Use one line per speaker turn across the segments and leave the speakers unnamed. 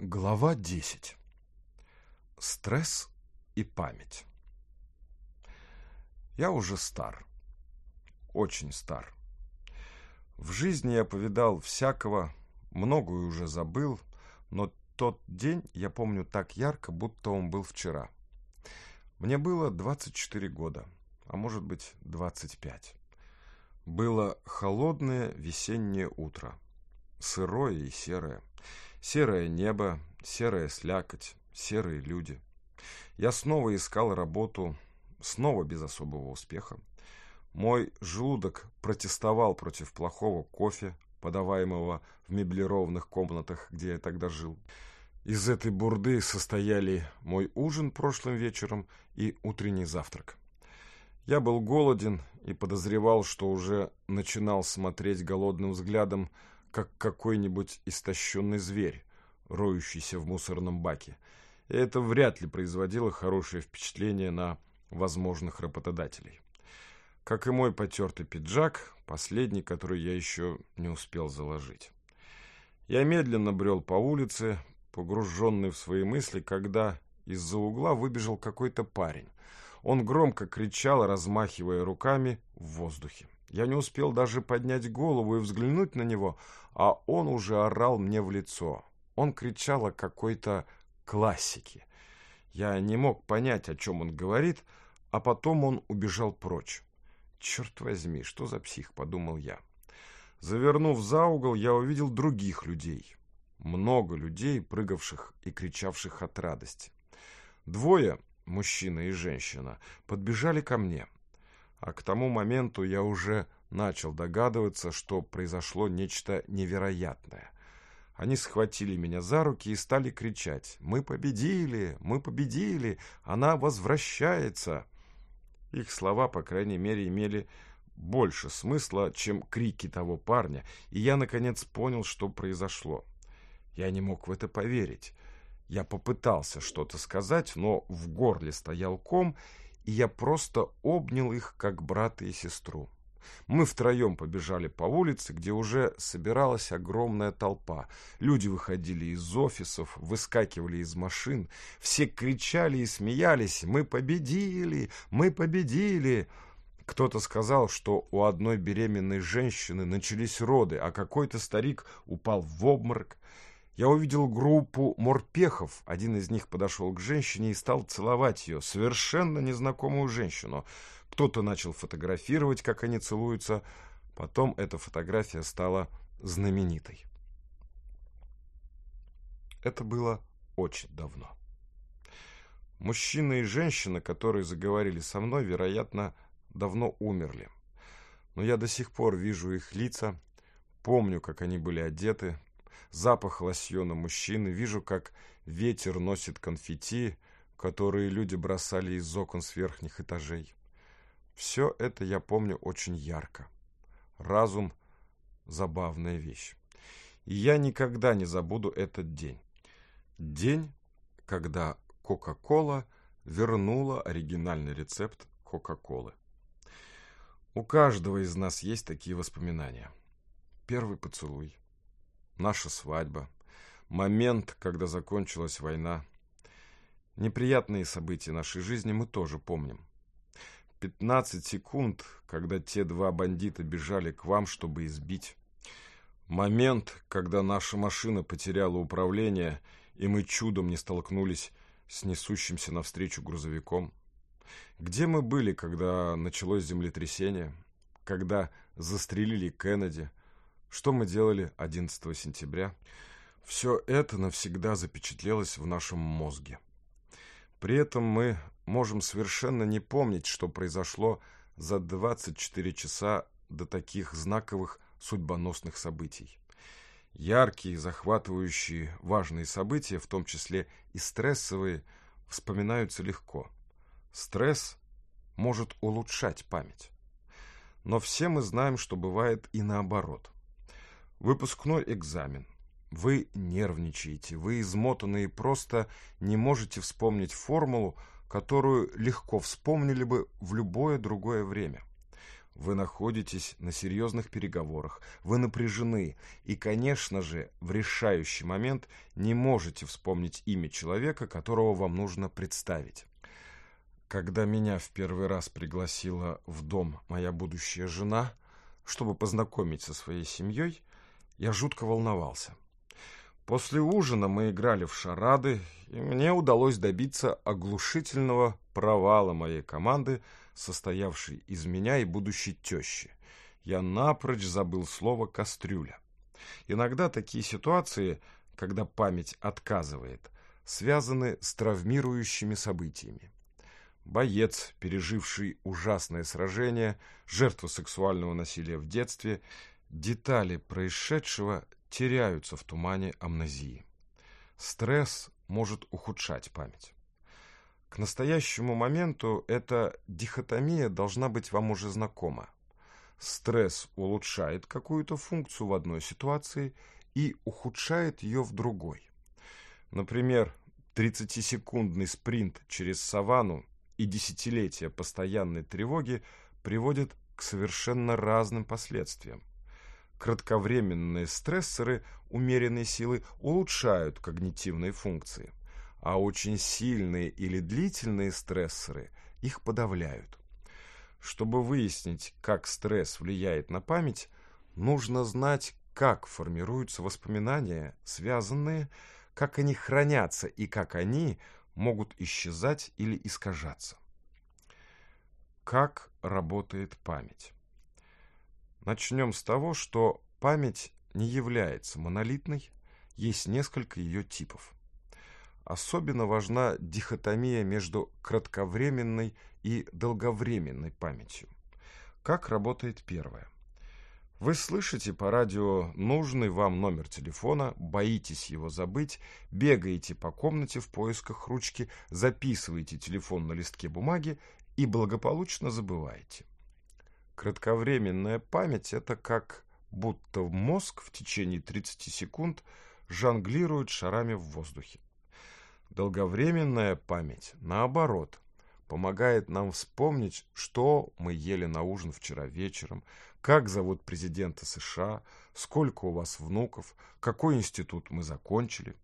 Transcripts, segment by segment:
Глава 10. Стресс и память. Я уже стар. Очень стар. В жизни я повидал всякого, многое уже забыл, но тот день я помню так ярко, будто он был вчера. Мне было 24 года, а может быть 25. Было холодное весеннее утро, сырое и серое. Серое небо, серая слякоть, серые люди. Я снова искал работу, снова без особого успеха. Мой желудок протестовал против плохого кофе, подаваемого в меблированных комнатах, где я тогда жил. Из этой бурды состояли мой ужин прошлым вечером и утренний завтрак. Я был голоден и подозревал, что уже начинал смотреть голодным взглядом как какой-нибудь истощенный зверь, роющийся в мусорном баке, и это вряд ли производило хорошее впечатление на возможных работодателей. Как и мой потертый пиджак, последний, который я еще не успел заложить. Я медленно брел по улице, погруженный в свои мысли, когда из-за угла выбежал какой-то парень. Он громко кричал, размахивая руками в воздухе. Я не успел даже поднять голову и взглянуть на него, а он уже орал мне в лицо. Он кричал о какой-то классике. Я не мог понять, о чем он говорит, а потом он убежал прочь. «Черт возьми, что за псих?» — подумал я. Завернув за угол, я увидел других людей. Много людей, прыгавших и кричавших от радости. Двое, мужчина и женщина, подбежали ко мне — а к тому моменту я уже начал догадываться, что произошло нечто невероятное. Они схватили меня за руки и стали кричать «Мы победили! Мы победили! Она возвращается!» Их слова, по крайней мере, имели больше смысла, чем крики того парня, и я, наконец, понял, что произошло. Я не мог в это поверить. Я попытался что-то сказать, но в горле стоял ком, я просто обнял их, как брата и сестру. Мы втроем побежали по улице, где уже собиралась огромная толпа. Люди выходили из офисов, выскакивали из машин. Все кричали и смеялись «Мы победили! Мы победили!» Кто-то сказал, что у одной беременной женщины начались роды, а какой-то старик упал в обморок. Я увидел группу морпехов. Один из них подошел к женщине и стал целовать ее, совершенно незнакомую женщину. Кто-то начал фотографировать, как они целуются. Потом эта фотография стала знаменитой. Это было очень давно. Мужчина и женщина, которые заговорили со мной, вероятно, давно умерли. Но я до сих пор вижу их лица, помню, как они были одеты, запах лосьона мужчины, вижу, как ветер носит конфетти, которые люди бросали из окон с верхних этажей. Все это я помню очень ярко. Разум – забавная вещь. И я никогда не забуду этот день. День, когда Кока-Кола вернула оригинальный рецепт Кока-Колы. У каждого из нас есть такие воспоминания. Первый поцелуй – наша свадьба, момент, когда закончилась война. Неприятные события нашей жизни мы тоже помним. 15 секунд, когда те два бандита бежали к вам, чтобы избить. Момент, когда наша машина потеряла управление, и мы чудом не столкнулись с несущимся навстречу грузовиком. Где мы были, когда началось землетрясение? Когда застрелили Кеннеди? Что мы делали 11 сентября? Все это навсегда запечатлелось в нашем мозге. При этом мы можем совершенно не помнить, что произошло за 24 часа до таких знаковых судьбоносных событий. Яркие, захватывающие, важные события, в том числе и стрессовые, вспоминаются легко. Стресс может улучшать память. Но все мы знаем, что бывает и наоборот – Выпускной экзамен. Вы нервничаете, вы измотаны и просто не можете вспомнить формулу, которую легко вспомнили бы в любое другое время. Вы находитесь на серьезных переговорах, вы напряжены и, конечно же, в решающий момент не можете вспомнить имя человека, которого вам нужно представить. Когда меня в первый раз пригласила в дом моя будущая жена, чтобы познакомить со своей семьей, я жутко волновался. После ужина мы играли в шарады, и мне удалось добиться оглушительного провала моей команды, состоявшей из меня и будущей тещи. Я напрочь забыл слово «кастрюля». Иногда такие ситуации, когда память отказывает, связаны с травмирующими событиями. Боец, переживший ужасное сражение, жертва сексуального насилия в детстве – Детали происшедшего теряются в тумане амнезии. Стресс может ухудшать память. К настоящему моменту эта дихотомия должна быть вам уже знакома. Стресс улучшает какую-то функцию в одной ситуации и ухудшает ее в другой. Например, 30-секундный спринт через саванну и десятилетия постоянной тревоги приводят к совершенно разным последствиям. Кратковременные стрессоры умеренной силы улучшают когнитивные функции, а очень сильные или длительные стрессоры их подавляют. Чтобы выяснить, как стресс влияет на память, нужно знать, как формируются воспоминания, связанные, как они хранятся и как они могут исчезать или искажаться. Как работает память? Начнем с того, что память не является монолитной, есть несколько ее типов. Особенно важна дихотомия между кратковременной и долговременной памятью. Как работает первое? Вы слышите по радио нужный вам номер телефона, боитесь его забыть, бегаете по комнате в поисках ручки, записываете телефон на листке бумаги и благополучно забываете – Кратковременная память – это как будто мозг в течение 30 секунд жонглирует шарами в воздухе. Долговременная память, наоборот, помогает нам вспомнить, что мы ели на ужин вчера вечером, как зовут президента США, сколько у вас внуков, какой институт мы закончили.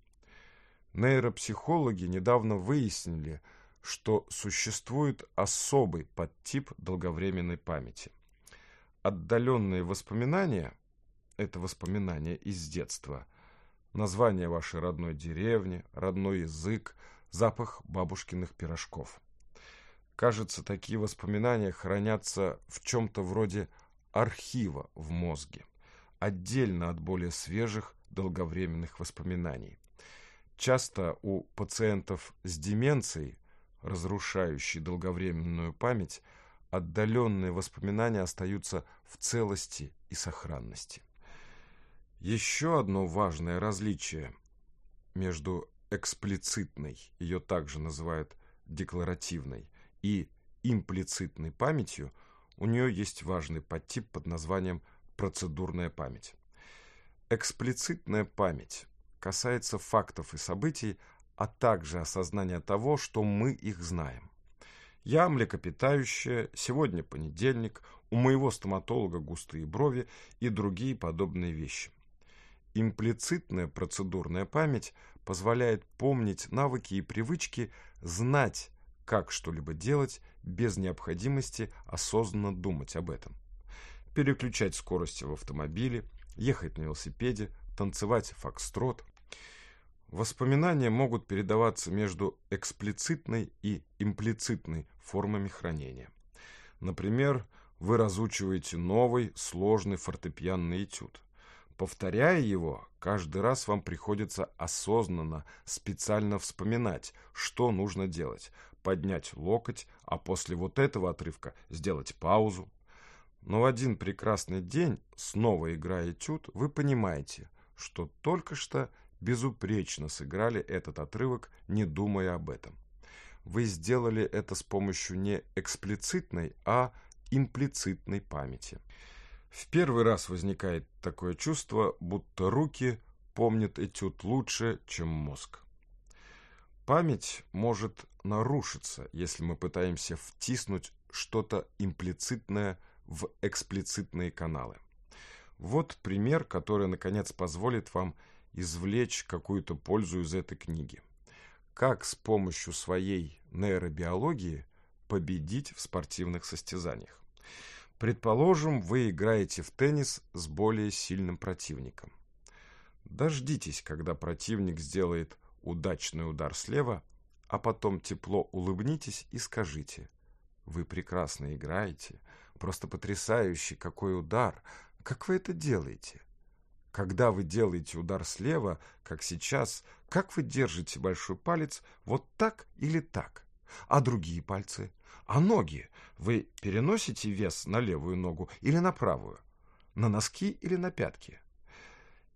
Нейропсихологи недавно выяснили, что существует особый подтип долговременной памяти – отдаленные воспоминания — это воспоминания из детства. Название вашей родной деревни, родной язык, запах бабушкиных пирожков. Кажется, такие воспоминания хранятся в чем-то вроде архива в мозге, отдельно от более свежих долговременных воспоминаний. Часто у пациентов с деменцией, разрушающей долговременную память, отдаленные воспоминания остаются в целости и сохранности. Еще одно важное различие между эксплицитной, ее также называют декларативной, и имплицитной памятью, у нее есть важный подтип под названием процедурная память. Эксплицитная память касается фактов и событий, а также осознания того, что мы их знаем. Я млекопитающее, сегодня понедельник, у моего стоматолога густые брови и другие подобные вещи. Имплицитная процедурная память позволяет помнить навыки и привычки, знать, как что-либо делать, без необходимости осознанно думать об этом. Переключать скорости в автомобиле, ехать на велосипеде, танцевать фокстрот, Воспоминания могут передаваться между эксплицитной и имплицитной формами хранения. Например, вы разучиваете новый сложный фортепианный этюд. Повторяя его, каждый раз вам приходится осознанно, специально вспоминать, что нужно делать. Поднять локоть, а после вот этого отрывка сделать паузу. Но в один прекрасный день, снова играя этюд, вы понимаете, что только что безупречно сыграли этот отрывок, не думая об этом. Вы сделали это с помощью не эксплицитной, а имплицитной памяти. В первый раз возникает такое чувство, будто руки помнят этюд лучше, чем мозг. Память может нарушиться, если мы пытаемся втиснуть что-то имплицитное в эксплицитные каналы. Вот пример, который, наконец, позволит вам извлечь какую-то пользу из этой книги. Как с помощью своей нейробиологии победить в спортивных состязаниях? Предположим, вы играете в теннис с более сильным противником. Дождитесь, когда противник сделает удачный удар слева, а потом тепло улыбнитесь и скажите «Вы прекрасно играете, просто потрясающий какой удар, как вы это делаете?» Когда вы делаете удар слева, как сейчас, как вы держите большой палец вот так или так? А другие пальцы? А ноги? Вы переносите вес на левую ногу или на правую? На носки или на пятки?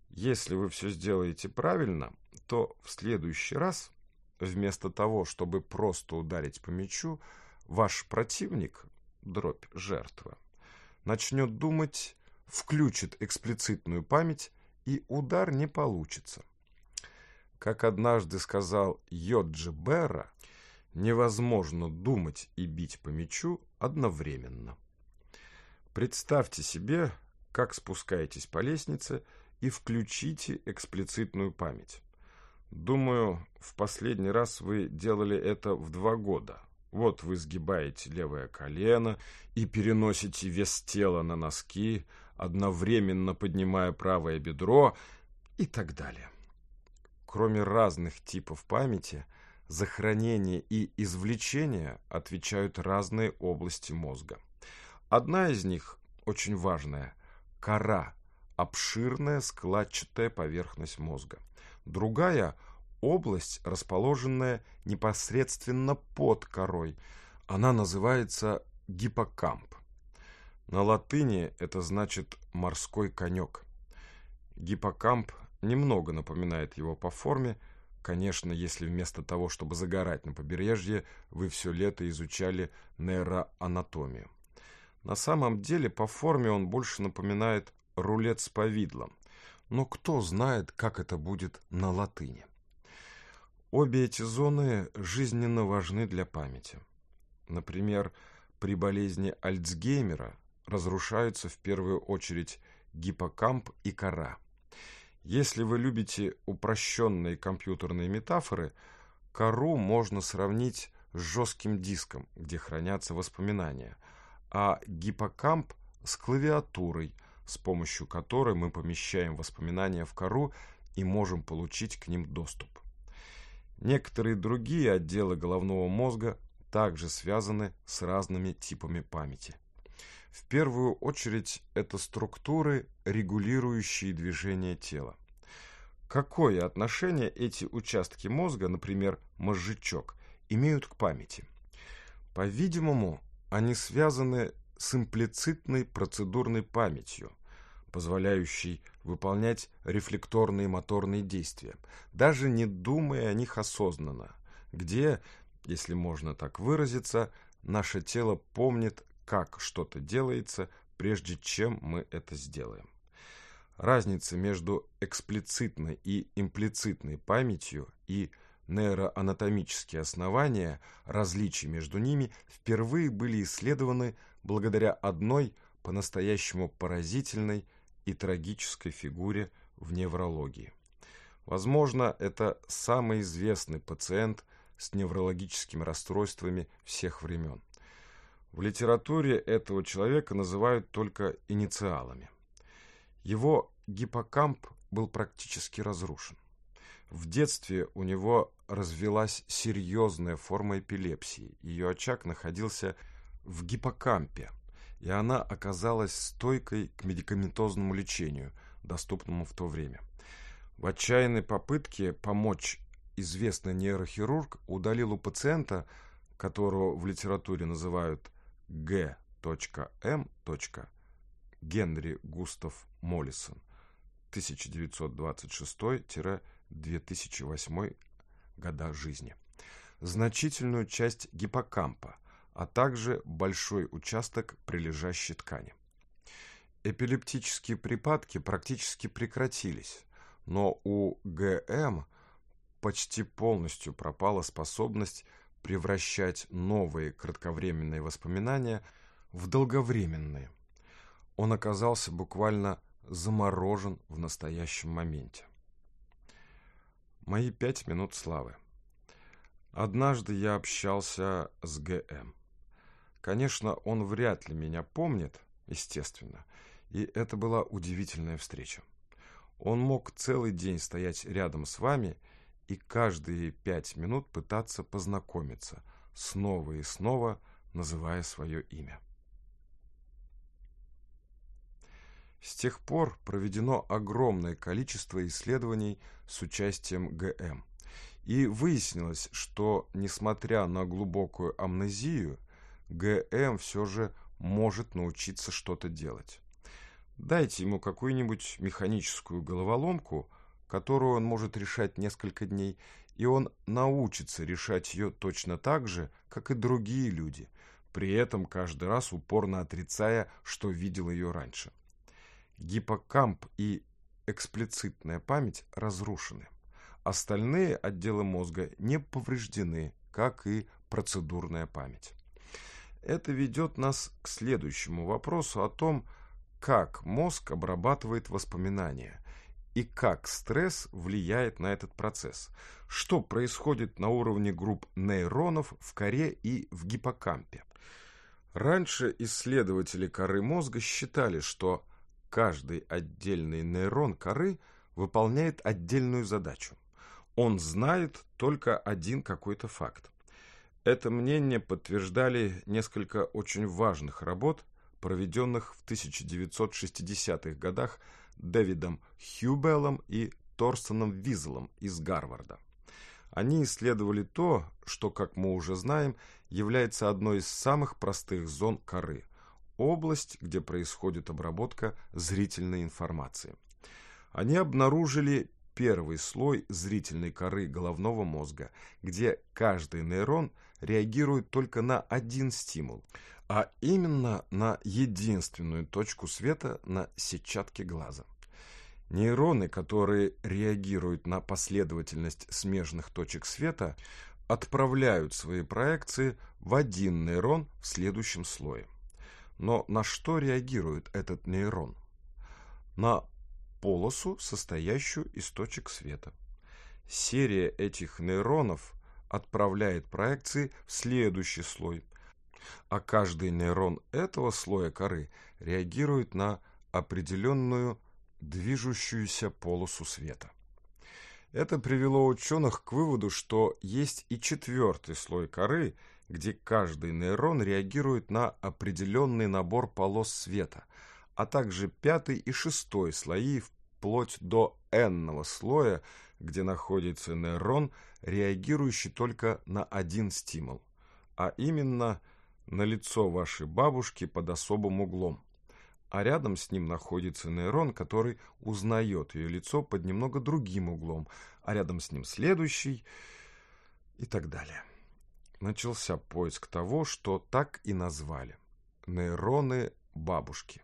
Если вы все сделаете правильно, то в следующий раз, вместо того, чтобы просто ударить по мячу, ваш противник, дробь жертва, начнет думать включит эксплицитную память, и удар не получится. Как однажды сказал Йоджи Берра, невозможно думать и бить по мячу одновременно. Представьте себе, как спускаетесь по лестнице и включите эксплицитную память. Думаю, в последний раз вы делали это в два года. Вот вы сгибаете левое колено и переносите вес тела на носки, одновременно поднимая правое бедро и так далее. Кроме разных типов памяти, за хранение и извлечение отвечают разные области мозга. Одна из них, очень важная, кора, обширная складчатая поверхность мозга. Другая – область, расположенная непосредственно под корой. Она называется гиппокамп. На латыни это значит «морской конек». Гиппокамп немного напоминает его по форме, конечно, если вместо того, чтобы загорать на побережье, вы все лето изучали нейроанатомию. На самом деле по форме он больше напоминает рулет с повидлом, но кто знает, как это будет на латыни. Обе эти зоны жизненно важны для памяти. Например, при болезни Альцгеймера разрушаются в первую очередь гиппокамп и кора. Если вы любите упрощенные компьютерные метафоры, кору можно сравнить с жестким диском, где хранятся воспоминания, а гиппокамп с клавиатурой, с помощью которой мы помещаем воспоминания в кору и можем получить к ним доступ. Некоторые другие отделы головного мозга также связаны с разными типами памяти. В первую очередь это структуры, регулирующие движение тела. Какое отношение эти участки мозга, например, мозжечок, имеют к памяти? По-видимому, они связаны с имплицитной процедурной памятью, позволяющей выполнять рефлекторные моторные действия, даже не думая о них осознанно, где, если можно так выразиться, наше тело помнит как что-то делается, прежде чем мы это сделаем. Разница между эксплицитной и имплицитной памятью и нейроанатомические основания, различий между ними впервые были исследованы благодаря одной по-настоящему поразительной и трагической фигуре в неврологии. Возможно, это самый известный пациент с неврологическими расстройствами всех времен. В литературе этого человека называют только инициалами. Его гиппокамп был практически разрушен. В детстве у него развилась серьезная форма эпилепсии. Ее очаг находился в гиппокампе, и она оказалась стойкой к медикаментозному лечению, доступному в то время. В отчаянной попытке помочь известный нейрохирург удалил у пациента, которого в литературе называют г Г.М. Генри Густав Моллисон 1926-2008 года жизни. Значительную часть гиппокампа, а также большой участок прилежащей ткани. Эпилептические припадки практически прекратились, но у ГМ почти полностью пропала способность превращать новые кратковременные воспоминания в долговременные. Он оказался буквально заморожен в настоящем моменте. Мои пять минут славы. Однажды я общался с ГМ. Конечно, он вряд ли меня помнит, естественно, и это была удивительная встреча. Он мог целый день стоять рядом с вами и и каждые пять минут пытаться познакомиться, снова и снова называя свое имя. С тех пор проведено огромное количество исследований с участием ГМ. И выяснилось, что, несмотря на глубокую амнезию, ГМ все же может научиться что-то делать. Дайте ему какую-нибудь механическую головоломку – которую он может решать несколько дней, и он научится решать ее точно так же, как и другие люди, при этом каждый раз упорно отрицая, что видел ее раньше. Гиппокамп и эксплицитная память разрушены. Остальные отделы мозга не повреждены, как и процедурная память. Это ведет нас к следующему вопросу о том, как мозг обрабатывает воспоминания, и как стресс влияет на этот процесс, что происходит на уровне групп нейронов в коре и в гиппокампе. Раньше исследователи коры мозга считали, что каждый отдельный нейрон коры выполняет отдельную задачу. Он знает только один какой-то факт. Это мнение подтверждали несколько очень важных работ, проведенных в 1960-х годах Дэвидом Хьюбеллом и Торсоном Визелом из Гарварда. Они исследовали то, что, как мы уже знаем, является одной из самых простых зон коры – область, где происходит обработка зрительной информации. Они обнаружили первый слой зрительной коры головного мозга, где каждый нейрон реагирует только на один стимул а именно на единственную точку света на сетчатке глаза. Нейроны, которые реагируют на последовательность смежных точек света, отправляют свои проекции в один нейрон в следующем слое. Но на что реагирует этот нейрон? На полосу, состоящую из точек света. Серия этих нейронов отправляет проекции в следующий слой – а каждый нейрон этого слоя коры реагирует на определенную движущуюся полосу света. Это привело ученых к выводу, что есть и четвертый слой коры, где каждый нейрон реагирует на определенный набор полос света, а также пятый и шестой слои вплоть до n-ного слоя, где находится нейрон, реагирующий только на один стимул, а именно на лицо вашей бабушки под особым углом. А рядом с ним находится нейрон, который узнает ее лицо под немного другим углом, а рядом с ним следующий и так далее. Начался поиск того, что так и назвали. Нейроны бабушки.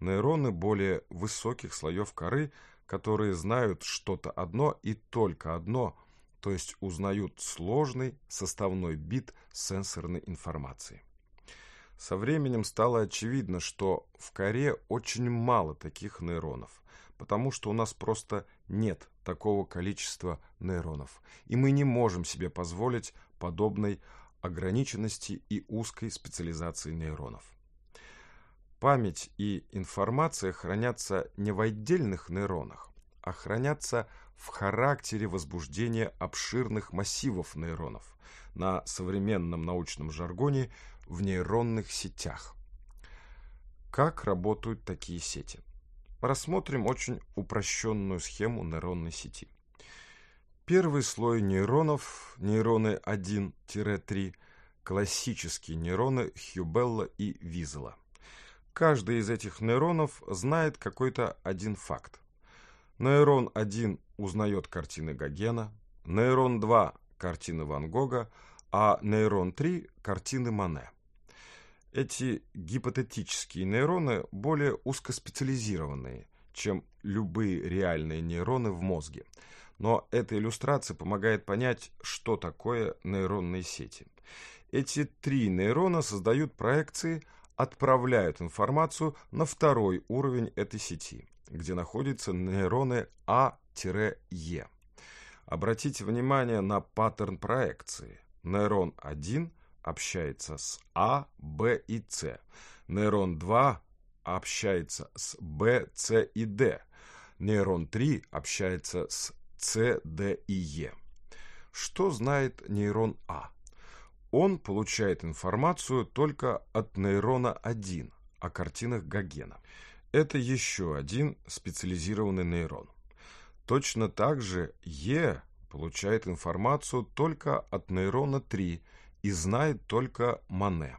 Нейроны более высоких слоев коры, которые знают что-то одно и только одно, то есть узнают сложный составной бит сенсорной информации. Со временем стало очевидно, что в коре очень мало таких нейронов, потому что у нас просто нет такого количества нейронов, и мы не можем себе позволить подобной ограниченности и узкой специализации нейронов. Память и информация хранятся не в отдельных нейронах, а хранятся в характере возбуждения обширных массивов нейронов. На современном научном жаргоне – в нейронных сетях. Как работают такие сети? Рассмотрим очень упрощенную схему нейронной сети. Первый слой нейронов, нейроны 1-3, классические нейроны Хьюбелла и Визела. Каждый из этих нейронов знает какой-то один факт. Нейрон 1 узнает картины Гогена, нейрон 2 – картины Ван Гога, а нейрон 3 – картины Мане. Эти гипотетические нейроны более узкоспециализированные, чем любые реальные нейроны в мозге. Но эта иллюстрация помогает понять, что такое нейронные сети. Эти три нейрона создают проекции, отправляют информацию на второй уровень этой сети, где находятся нейроны А-Е. Обратите внимание на паттерн проекции. Нейрон 1 – общается с А, Б и С. Нейрон 2 общается с Б, С и Д. Нейрон 3 общается с С, Д и Е. Что знает нейрон А? Он получает информацию только от нейрона 1 о картинах Гогена. Это еще один специализированный нейрон. Точно так же Е получает информацию только от нейрона 3 – и знает только Мане.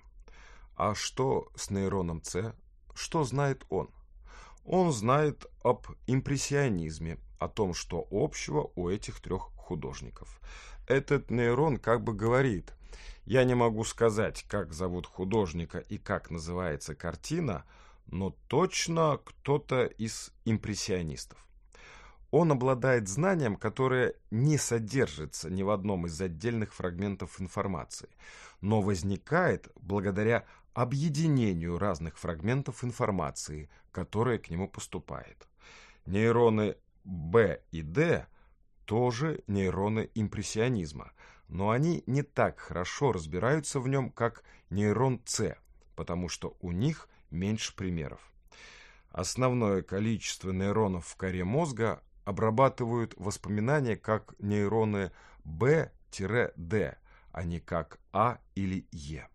А что с нейроном С? Что знает он? Он знает об импрессионизме, о том, что общего у этих трех художников. Этот нейрон как бы говорит, я не могу сказать, как зовут художника и как называется картина, но точно кто-то из импрессионистов. Он обладает знанием, которое не содержится ни в одном из отдельных фрагментов информации, но возникает благодаря объединению разных фрагментов информации, которые к нему поступают. Нейроны Б и Д тоже нейроны импрессионизма, но они не так хорошо разбираются в нем, как нейрон С, потому что у них меньше примеров. Основное количество нейронов в коре мозга обрабатывают воспоминания как нейроны B-D, а не как А или Е.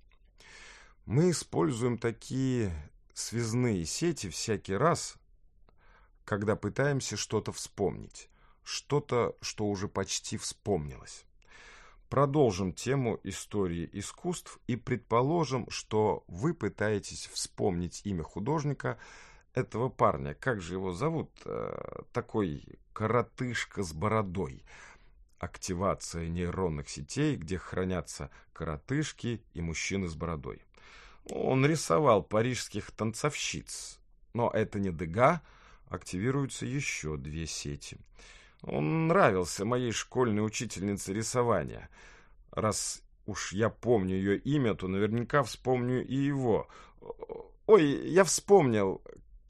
Мы используем такие связные сети всякий раз, когда пытаемся что-то вспомнить, что-то, что уже почти вспомнилось. Продолжим тему истории искусств и предположим, что вы пытаетесь вспомнить имя художника этого парня. Как же его зовут? Э, такой, коротышка с бородой. Активация нейронных сетей, где хранятся коротышки и мужчины с бородой. Он рисовал парижских танцовщиц, но это не Дега, активируются еще две сети. Он нравился моей школьной учительнице рисования. Раз уж я помню ее имя, то наверняка вспомню и его. Ой, я вспомнил,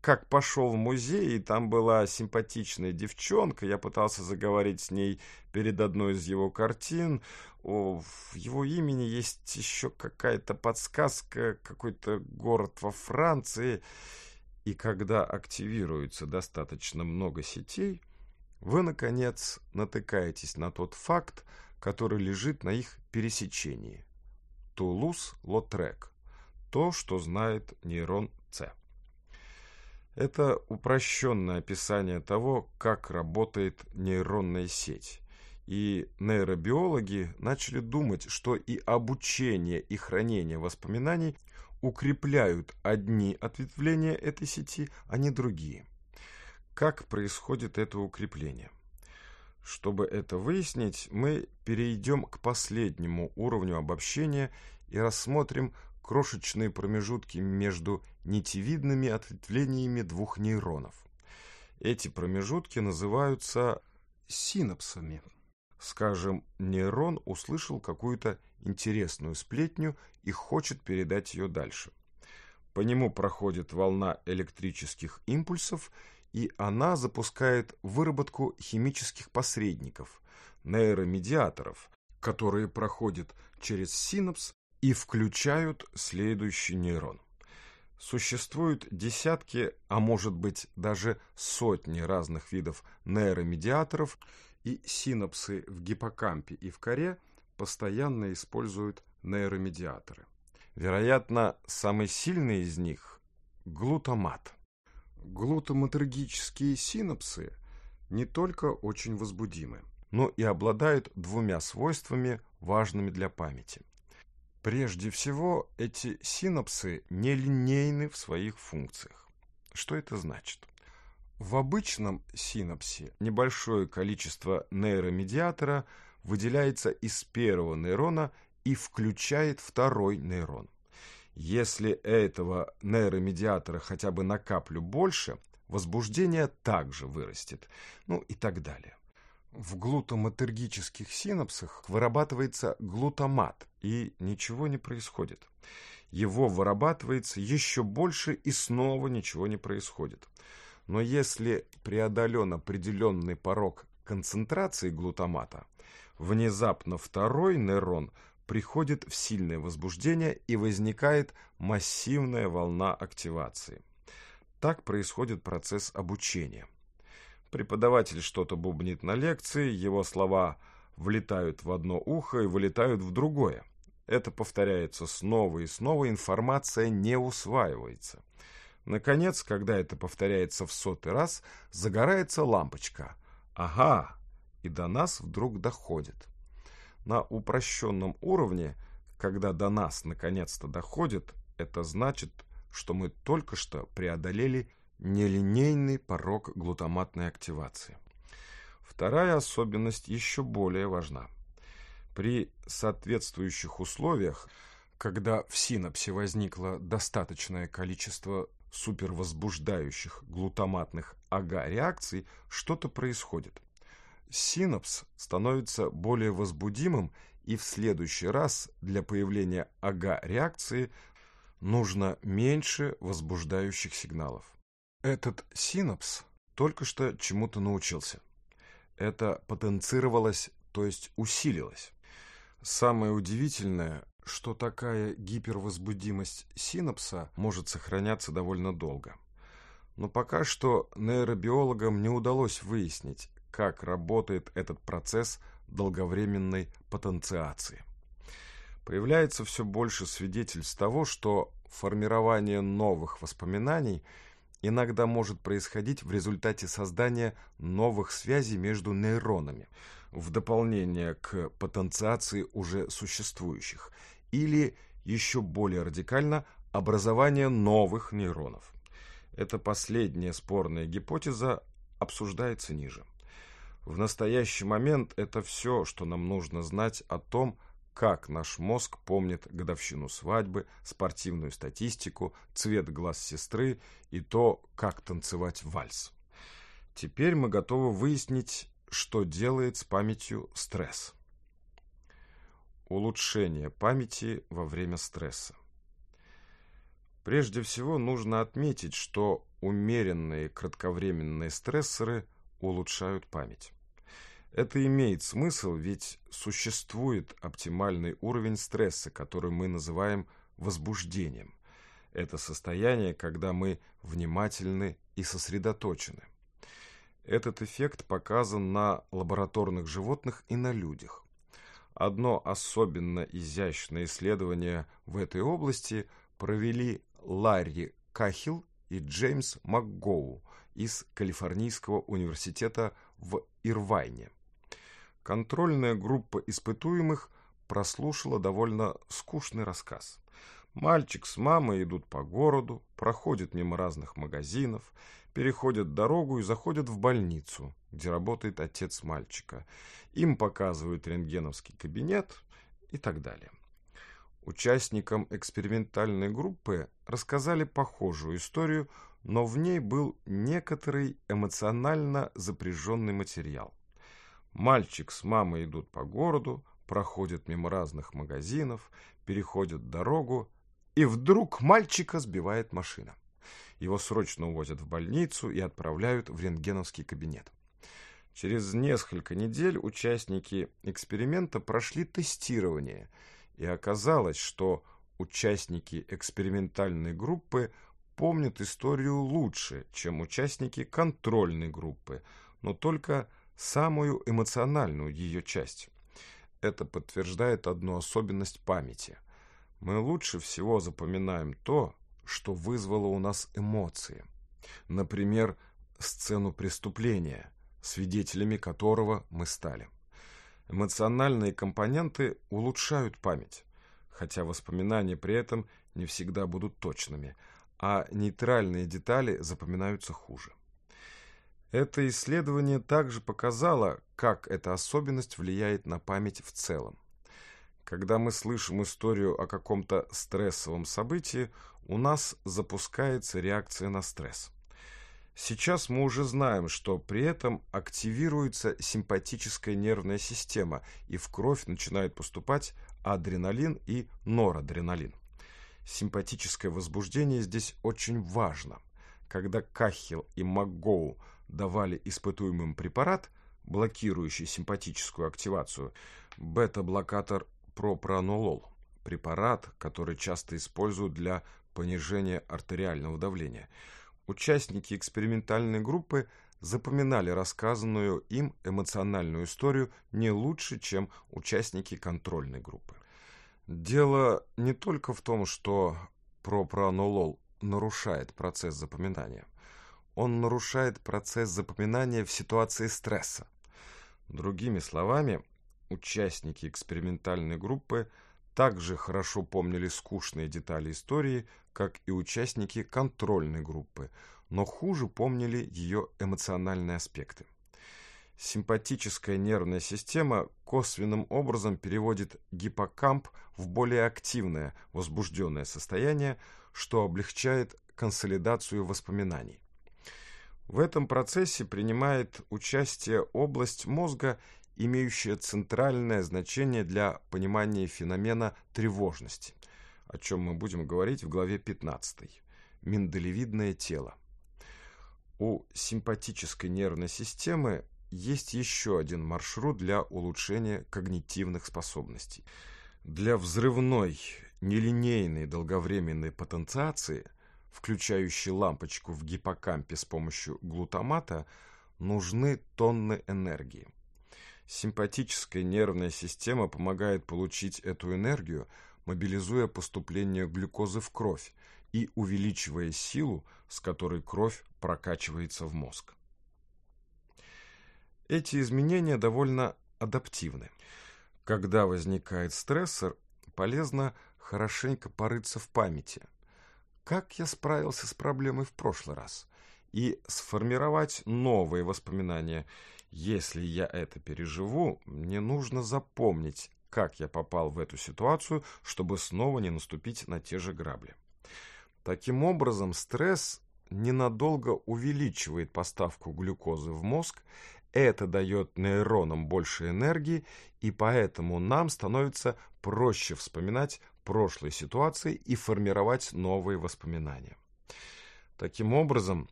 как пошел в музей, и там была симпатичная девчонка, я пытался заговорить с ней перед одной из его картин. О, в его имени есть еще какая-то подсказка, какой-то город во Франции. И когда активируется достаточно много сетей, вы, наконец, натыкаетесь на тот факт, который лежит на их пересечении. Тулус-Лотрек. То, что знает нейрон С. Это упрощенное описание того, как работает нейронная сеть. И нейробиологи начали думать, что и обучение, и хранение воспоминаний укрепляют одни ответвления этой сети, а не другие. Как происходит это укрепление? Чтобы это выяснить, мы перейдем к последнему уровню обобщения и рассмотрим крошечные промежутки между нитевидными ответвлениями двух нейронов. Эти промежутки называются синапсами. Скажем, нейрон услышал какую-то интересную сплетню и хочет передать ее дальше. По нему проходит волна электрических импульсов, и она запускает выработку химических посредников, нейромедиаторов, которые проходят через синапс и включают следующий нейрон. Существуют десятки, а может быть даже сотни разных видов нейромедиаторов, и синапсы в гиппокампе и в коре постоянно используют нейромедиаторы. Вероятно, самый сильный из них – глутамат. Глутаматергические синапсы не только очень возбудимы, но и обладают двумя свойствами, важными для памяти – Прежде всего, эти синапсы нелинейны в своих функциях. Что это значит? В обычном синапсе небольшое количество нейромедиатора выделяется из первого нейрона и включает второй нейрон. Если этого нейромедиатора хотя бы на каплю больше, возбуждение также вырастет, ну и так далее в глутаматергических синапсах вырабатывается глутамат, и ничего не происходит. Его вырабатывается еще больше, и снова ничего не происходит. Но если преодолен определенный порог концентрации глутамата, внезапно второй нейрон приходит в сильное возбуждение и возникает массивная волна активации. Так происходит процесс обучения – Преподаватель что-то бубнит на лекции, его слова влетают в одно ухо и вылетают в другое. Это повторяется снова и снова, информация не усваивается. Наконец, когда это повторяется в сотый раз, загорается лампочка. Ага! И до нас вдруг доходит. На упрощенном уровне, когда до нас наконец-то доходит, это значит, что мы только что преодолели нелинейный порог глутаматной активации. Вторая особенность еще более важна. При соответствующих условиях, когда в синапсе возникло достаточное количество супервозбуждающих глутаматных ага-реакций, что-то происходит. Синапс становится более возбудимым, и в следующий раз для появления ага-реакции нужно меньше возбуждающих сигналов. Этот синапс только что чему-то научился. Это потенцировалось, то есть усилилось. Самое удивительное, что такая гипервозбудимость синапса может сохраняться довольно долго. Но пока что нейробиологам не удалось выяснить, как работает этот процесс долговременной потенциации. Появляется все больше свидетельств того, что формирование новых воспоминаний – иногда может происходить в результате создания новых связей между нейронами, в дополнение к потенциации уже существующих, или, еще более радикально, образование новых нейронов. Эта последняя спорная гипотеза обсуждается ниже. В настоящий момент это все, что нам нужно знать о том, как наш мозг помнит годовщину свадьбы, спортивную статистику, цвет глаз сестры и то, как танцевать вальс. Теперь мы готовы выяснить, что делает с памятью стресс. Улучшение памяти во время стресса. Прежде всего нужно отметить, что умеренные кратковременные стрессоры улучшают память. Это имеет смысл, ведь существует оптимальный уровень стресса, который мы называем возбуждением. Это состояние, когда мы внимательны и сосредоточены. Этот эффект показан на лабораторных животных и на людях. Одно особенно изящное исследование в этой области провели Ларри Кахил и Джеймс МакГоу из Калифорнийского университета в Ирвайне. Контрольная группа испытуемых прослушала довольно скучный рассказ. Мальчик с мамой идут по городу, проходят мимо разных магазинов, переходят дорогу и заходят в больницу, где работает отец мальчика. Им показывают рентгеновский кабинет и так далее. Участникам экспериментальной группы рассказали похожую историю, но в ней был некоторый эмоционально запряженный материал. Мальчик с мамой идут по городу, проходят мимо разных магазинов, переходят дорогу, и вдруг мальчика сбивает машина. Его срочно увозят в больницу и отправляют в рентгеновский кабинет. Через несколько недель участники эксперимента прошли тестирование, и оказалось, что участники экспериментальной группы помнят историю лучше, чем участники контрольной группы, но только самую эмоциональную ее часть. Это подтверждает одну особенность памяти. Мы лучше всего запоминаем то, что вызвало у нас эмоции. Например, сцену преступления, свидетелями которого мы стали. Эмоциональные компоненты улучшают память, хотя воспоминания при этом не всегда будут точными, а нейтральные детали запоминаются хуже. Это исследование также показало, как эта особенность влияет на память в целом. Когда мы слышим историю о каком-то стрессовом событии, у нас запускается реакция на стресс. Сейчас мы уже знаем, что при этом активируется симпатическая нервная система, и в кровь начинают поступать адреналин и норадреналин. Симпатическое возбуждение здесь очень важно. Когда Кахил и МакГоу давали испытуемым препарат, блокирующий симпатическую активацию, бета-блокатор пропранолол, препарат, который часто используют для понижения артериального давления. Участники экспериментальной группы запоминали рассказанную им эмоциональную историю не лучше, чем участники контрольной группы. Дело не только в том, что пропранолол нарушает процесс запоминания он нарушает процесс запоминания в ситуации стресса. Другими словами, участники экспериментальной группы также хорошо помнили скучные детали истории, как и участники контрольной группы, но хуже помнили ее эмоциональные аспекты. Симпатическая нервная система косвенным образом переводит гиппокамп в более активное, возбужденное состояние, что облегчает консолидацию воспоминаний. В этом процессе принимает участие область мозга, имеющая центральное значение для понимания феномена тревожности, о чем мы будем говорить в главе 15. Миндалевидное тело. У симпатической нервной системы есть еще один маршрут для улучшения когнитивных способностей. Для взрывной, нелинейной долговременной потенциации – включающий лампочку в гиппокампе с помощью глутамата, нужны тонны энергии. Симпатическая нервная система помогает получить эту энергию, мобилизуя поступление глюкозы в кровь и увеличивая силу, с которой кровь прокачивается в мозг. Эти изменения довольно адаптивны. Когда возникает стрессор, полезно хорошенько порыться в памяти – как я справился с проблемой в прошлый раз, и сформировать новые воспоминания. Если я это переживу, мне нужно запомнить, как я попал в эту ситуацию, чтобы снова не наступить на те же грабли. Таким образом, стресс ненадолго увеличивает поставку глюкозы в мозг, это дает нейронам больше энергии, и поэтому нам становится проще вспоминать прошлой ситуации и формировать новые воспоминания. Таким образом,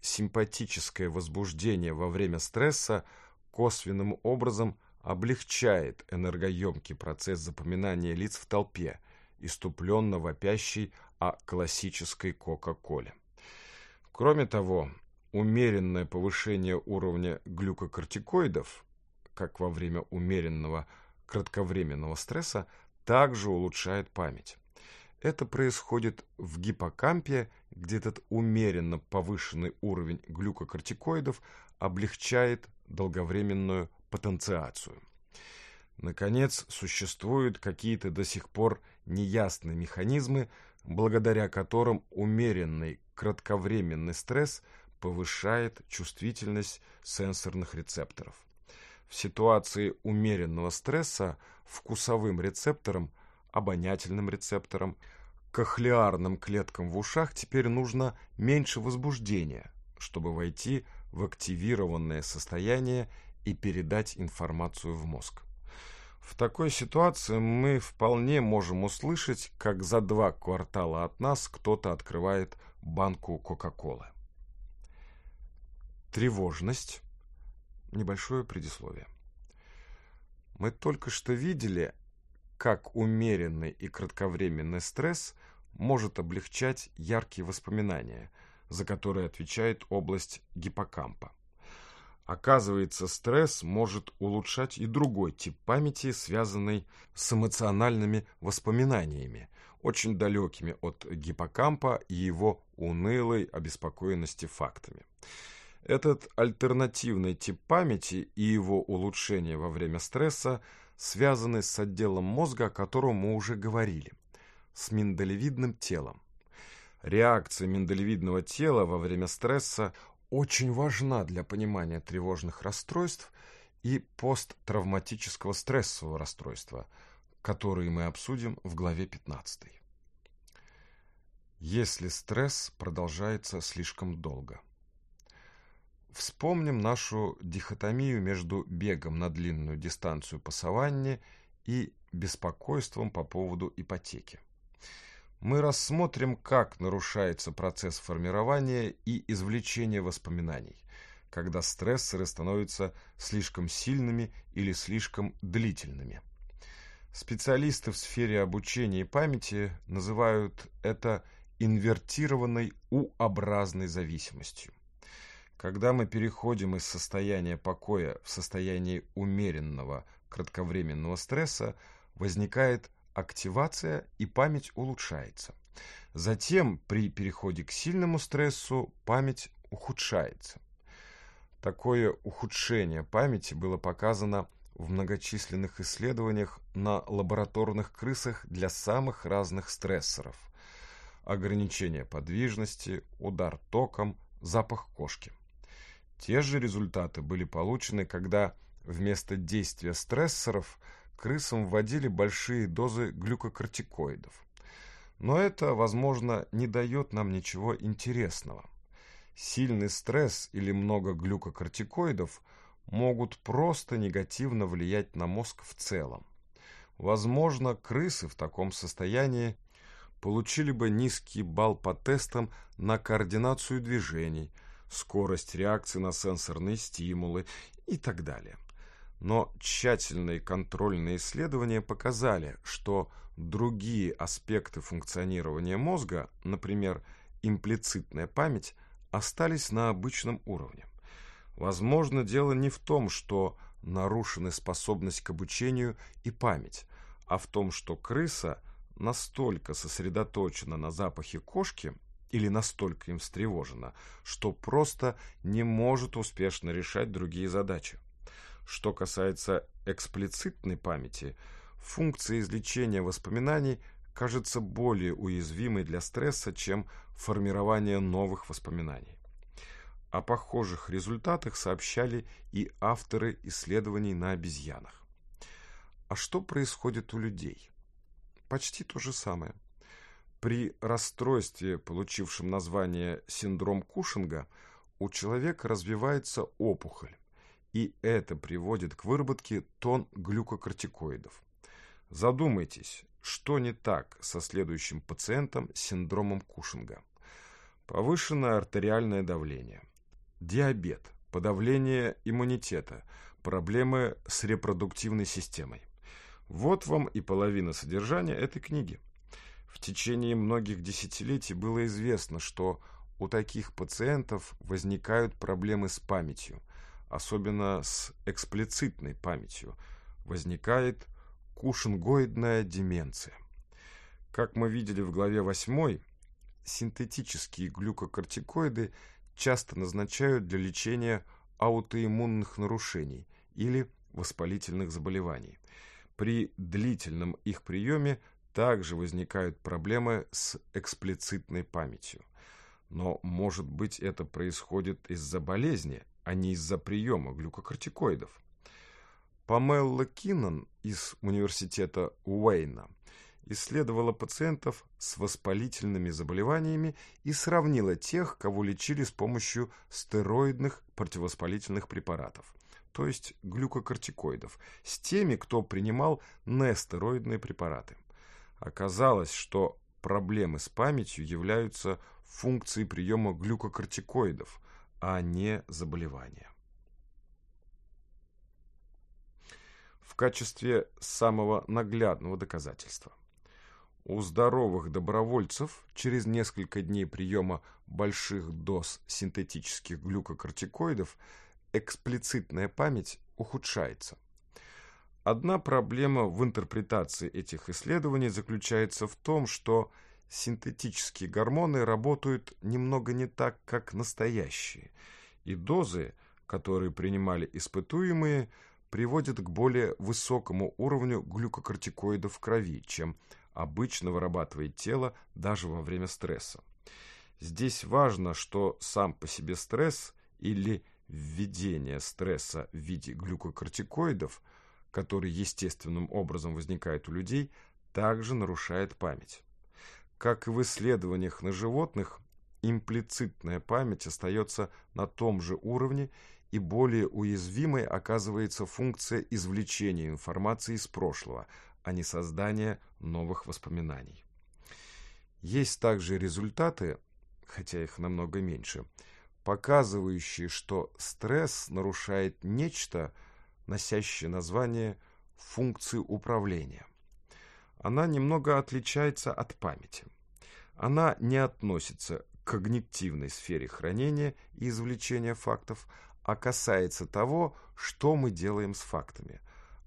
симпатическое возбуждение во время стресса косвенным образом облегчает энергоемкий процесс запоминания лиц в толпе, иступленно вопящий о классической Кока-Коле. Кроме того, умеренное повышение уровня глюкокортикоидов, как во время умеренного кратковременного стресса, также улучшает память. Это происходит в гиппокампе, где этот умеренно повышенный уровень глюкокортикоидов облегчает долговременную потенциацию. Наконец, существуют какие-то до сих пор неясные механизмы, благодаря которым умеренный кратковременный стресс повышает чувствительность сенсорных рецепторов. В ситуации умеренного стресса вкусовым рецептором, обонятельным рецептором, кохлеарным клеткам в ушах теперь нужно меньше возбуждения, чтобы войти в активированное состояние и передать информацию в мозг. В такой ситуации мы вполне можем услышать, как за два квартала от нас кто-то открывает банку Кока-Колы. Тревожность. Небольшое предисловие. Мы только что видели, как умеренный и кратковременный стресс может облегчать яркие воспоминания, за которые отвечает область гиппокампа. Оказывается, стресс может улучшать и другой тип памяти, связанный с эмоциональными воспоминаниями, очень далекими от гиппокампа и его унылой обеспокоенности фактами. Этот альтернативный тип памяти и его улучшение во время стресса связаны с отделом мозга, о котором мы уже говорили, с миндалевидным телом. Реакция миндалевидного тела во время стресса очень важна для понимания тревожных расстройств и посттравматического стрессового расстройства, которые мы обсудим в главе 15. Если стресс продолжается слишком долго – Вспомним нашу дихотомию между бегом на длинную дистанцию по и беспокойством по поводу ипотеки. Мы рассмотрим, как нарушается процесс формирования и извлечения воспоминаний, когда стрессоры становятся слишком сильными или слишком длительными. Специалисты в сфере обучения и памяти называют это инвертированной У-образной зависимостью. Когда мы переходим из состояния покоя в состояние умеренного кратковременного стресса, возникает активация и память улучшается. Затем при переходе к сильному стрессу память ухудшается. Такое ухудшение памяти было показано в многочисленных исследованиях на лабораторных крысах для самых разных стрессоров. Ограничение подвижности, удар током, запах кошки – те же результаты были получены, когда вместо действия стрессоров крысам вводили большие дозы глюкокортикоидов. Но это, возможно, не дает нам ничего интересного. Сильный стресс или много глюкокортикоидов могут просто негативно влиять на мозг в целом. Возможно, крысы в таком состоянии получили бы низкий балл по тестам на координацию движений – скорость реакции на сенсорные стимулы и так далее. Но тщательные контрольные исследования показали, что другие аспекты функционирования мозга, например, имплицитная память, остались на обычном уровне. Возможно, дело не в том, что нарушены способность к обучению и память, а в том, что крыса настолько сосредоточена на запахе кошки, или настолько им встревожена, что просто не может успешно решать другие задачи. Что касается эксплицитной памяти, функция излечения воспоминаний кажется более уязвимой для стресса, чем формирование новых воспоминаний. О похожих результатах сообщали и авторы исследований на обезьянах. А что происходит у людей? Почти то же самое. При расстройстве, получившем название синдром Кушинга, у человека развивается опухоль, и это приводит к выработке тон глюкокортикоидов. Задумайтесь, что не так со следующим пациентом с синдромом Кушинга. Повышенное артериальное давление, диабет, подавление иммунитета, проблемы с репродуктивной системой. Вот вам и половина содержания этой книги. В течение многих десятилетий было известно, что у таких пациентов возникают проблемы с памятью, особенно с эксплицитной памятью. Возникает кушингоидная деменция. Как мы видели в главе 8, синтетические глюкокортикоиды часто назначают для лечения аутоиммунных нарушений или воспалительных заболеваний. При длительном их приеме – также возникают проблемы с эксплицитной памятью. Но, может быть, это происходит из-за болезни, а не из-за приема глюкокортикоидов. Памелла Киннон из университета Уэйна исследовала пациентов с воспалительными заболеваниями и сравнила тех, кого лечили с помощью стероидных противовоспалительных препаратов, то есть глюкокортикоидов, с теми, кто принимал нестероидные препараты. Оказалось, что проблемы с памятью являются функцией приема глюкокортикоидов, а не заболевания. В качестве самого наглядного доказательства – у здоровых добровольцев через несколько дней приема больших доз синтетических глюкокортикоидов эксплицитная память ухудшается. Одна проблема в интерпретации этих исследований заключается в том, что синтетические гормоны работают немного не так, как настоящие, и дозы, которые принимали испытуемые, приводят к более высокому уровню глюкокортикоидов в крови, чем обычно вырабатывает тело даже во время стресса. Здесь важно, что сам по себе стресс или введение стресса в виде глюкокортикоидов – который естественным образом возникает у людей, также нарушает память. Как и в исследованиях на животных, имплицитная память остается на том же уровне и более уязвимой оказывается функция извлечения информации из прошлого, а не создания новых воспоминаний. Есть также результаты, хотя их намного меньше, показывающие, что стресс нарушает нечто, носящей название функции управления. Она немного отличается от памяти. Она не относится к когнитивной сфере хранения и извлечения фактов, а касается того, что мы делаем с фактами.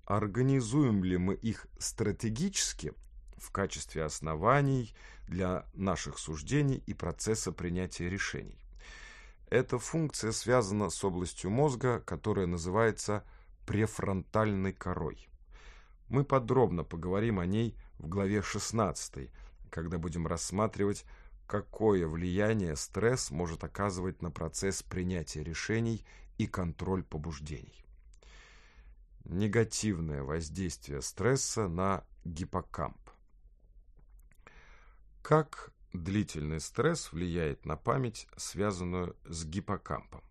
Организуем ли мы их стратегически в качестве оснований для наших суждений и процесса принятия решений. Эта функция связана с областью мозга, которая называется префронтальной корой. Мы подробно поговорим о ней в главе 16, когда будем рассматривать, какое влияние стресс может оказывать на процесс принятия решений и контроль побуждений. Негативное воздействие стресса на гиппокамп. Как длительный стресс влияет на память, связанную с гиппокампом?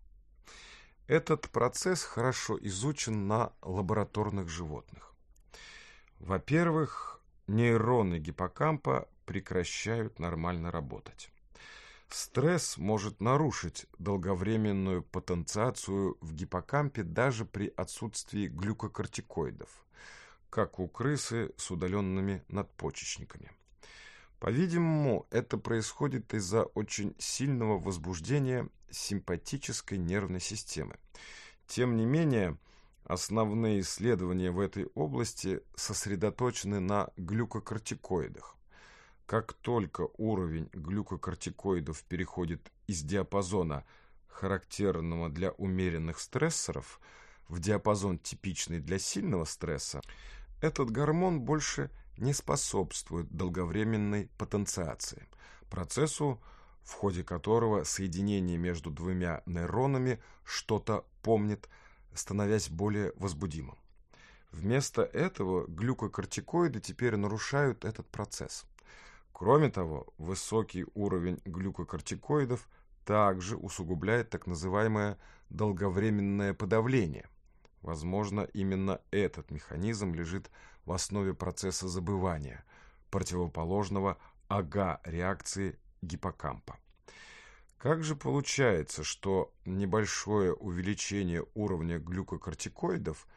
Этот процесс хорошо изучен на лабораторных животных. Во-первых, нейроны гиппокампа прекращают нормально работать. Стресс может нарушить долговременную потенциацию в гиппокампе даже при отсутствии глюкокортикоидов, как у крысы с удаленными надпочечниками. По-видимому, это происходит из-за очень сильного возбуждения симпатической нервной системы. Тем не менее, основные исследования в этой области сосредоточены на глюкокортикоидах. Как только уровень глюкокортикоидов переходит из диапазона, характерного для умеренных стрессоров, в диапазон, типичный для сильного стресса, этот гормон больше не способствует долговременной потенциации, процессу, в ходе которого соединение между двумя нейронами что-то помнит, становясь более возбудимым. Вместо этого глюкокортикоиды теперь нарушают этот процесс. Кроме того, высокий уровень глюкокортикоидов также усугубляет так называемое долговременное подавление. Возможно, именно этот механизм лежит в основе процесса забывания, противоположного ага-реакции гиппокампа. Как же получается, что небольшое увеличение уровня глюкокортикоидов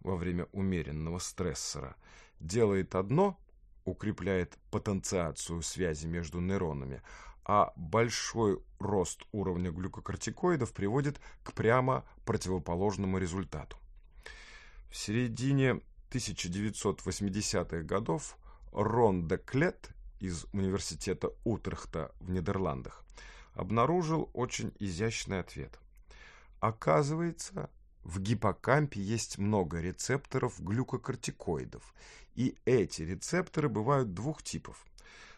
во время умеренного стрессора делает одно, укрепляет потенциацию связи между нейронами, а большой рост уровня глюкокортикоидов приводит к прямо противоположному результату. В середине 1980-х годов Рон де Клетт из университета Утрехта в Нидерландах, обнаружил очень изящный ответ. Оказывается, в гиппокампе есть много рецепторов глюкокортикоидов, и эти рецепторы бывают двух типов.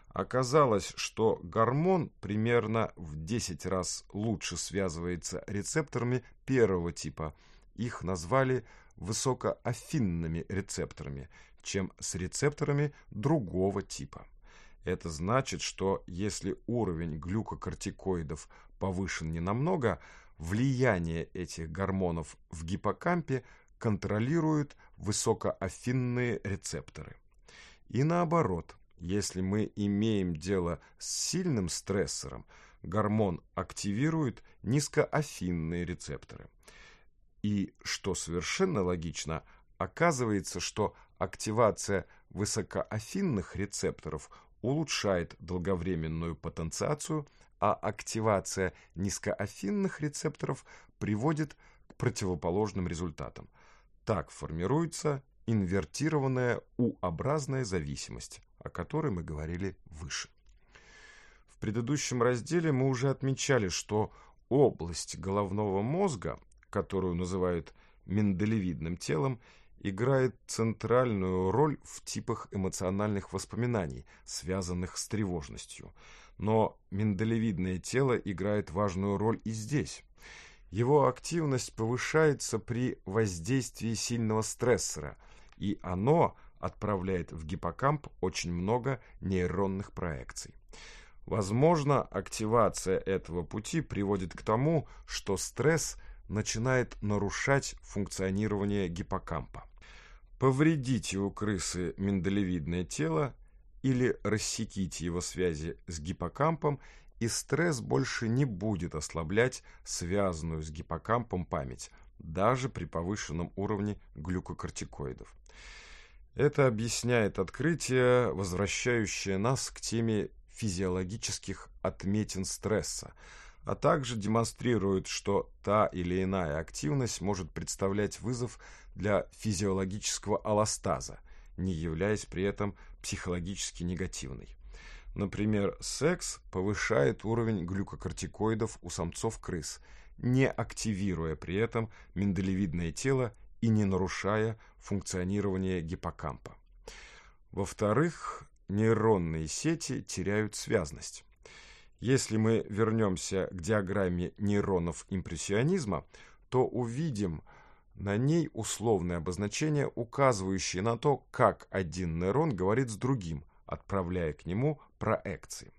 Оказалось, что гормон примерно в 10 раз лучше связывается рецепторами первого типа. Их назвали высокоафинными рецепторами, чем с рецепторами другого типа. Это значит, что если уровень глюкокортикоидов повышен ненамного, влияние этих гормонов в гиппокампе контролируют высокоафинные рецепторы. И наоборот, если мы имеем дело с сильным стрессором, гормон активирует низкоафинные рецепторы. И, что совершенно логично, оказывается, что активация высокоафинных рецепторов улучшает долговременную потенциацию, а активация низкоафинных рецепторов приводит к противоположным результатам. Так формируется инвертированная У-образная зависимость, о которой мы говорили выше. В предыдущем разделе мы уже отмечали, что область головного мозга, которую называют миндалевидным телом, играет центральную роль в типах эмоциональных воспоминаний, связанных с тревожностью. Но миндалевидное тело играет важную роль и здесь. Его активность повышается при воздействии сильного стрессора, и оно отправляет в гиппокамп очень много нейронных проекций. Возможно, активация этого пути приводит к тому, что стресс начинает нарушать функционирование гиппокампа. Повредите у крысы миндалевидное тело или рассеките его связи с гиппокампом, и стресс больше не будет ослаблять связанную с гиппокампом память, даже при повышенном уровне глюкокортикоидов. Это объясняет открытие, возвращающее нас к теме физиологических отметин стресса, а также демонстрирует, что та или иная активность может представлять вызов для физиологического аластаза, не являясь при этом психологически негативной. Например, секс повышает уровень глюкокортикоидов у самцов-крыс, не активируя при этом миндалевидное тело и не нарушая функционирование гиппокампа. Во-вторых, нейронные сети теряют связность. Если мы вернемся к диаграмме нейронов импрессионизма, то увидим, что на ней условное обозначение, указывающее на то, как один нейрон говорит с другим, отправляя к нему проекции.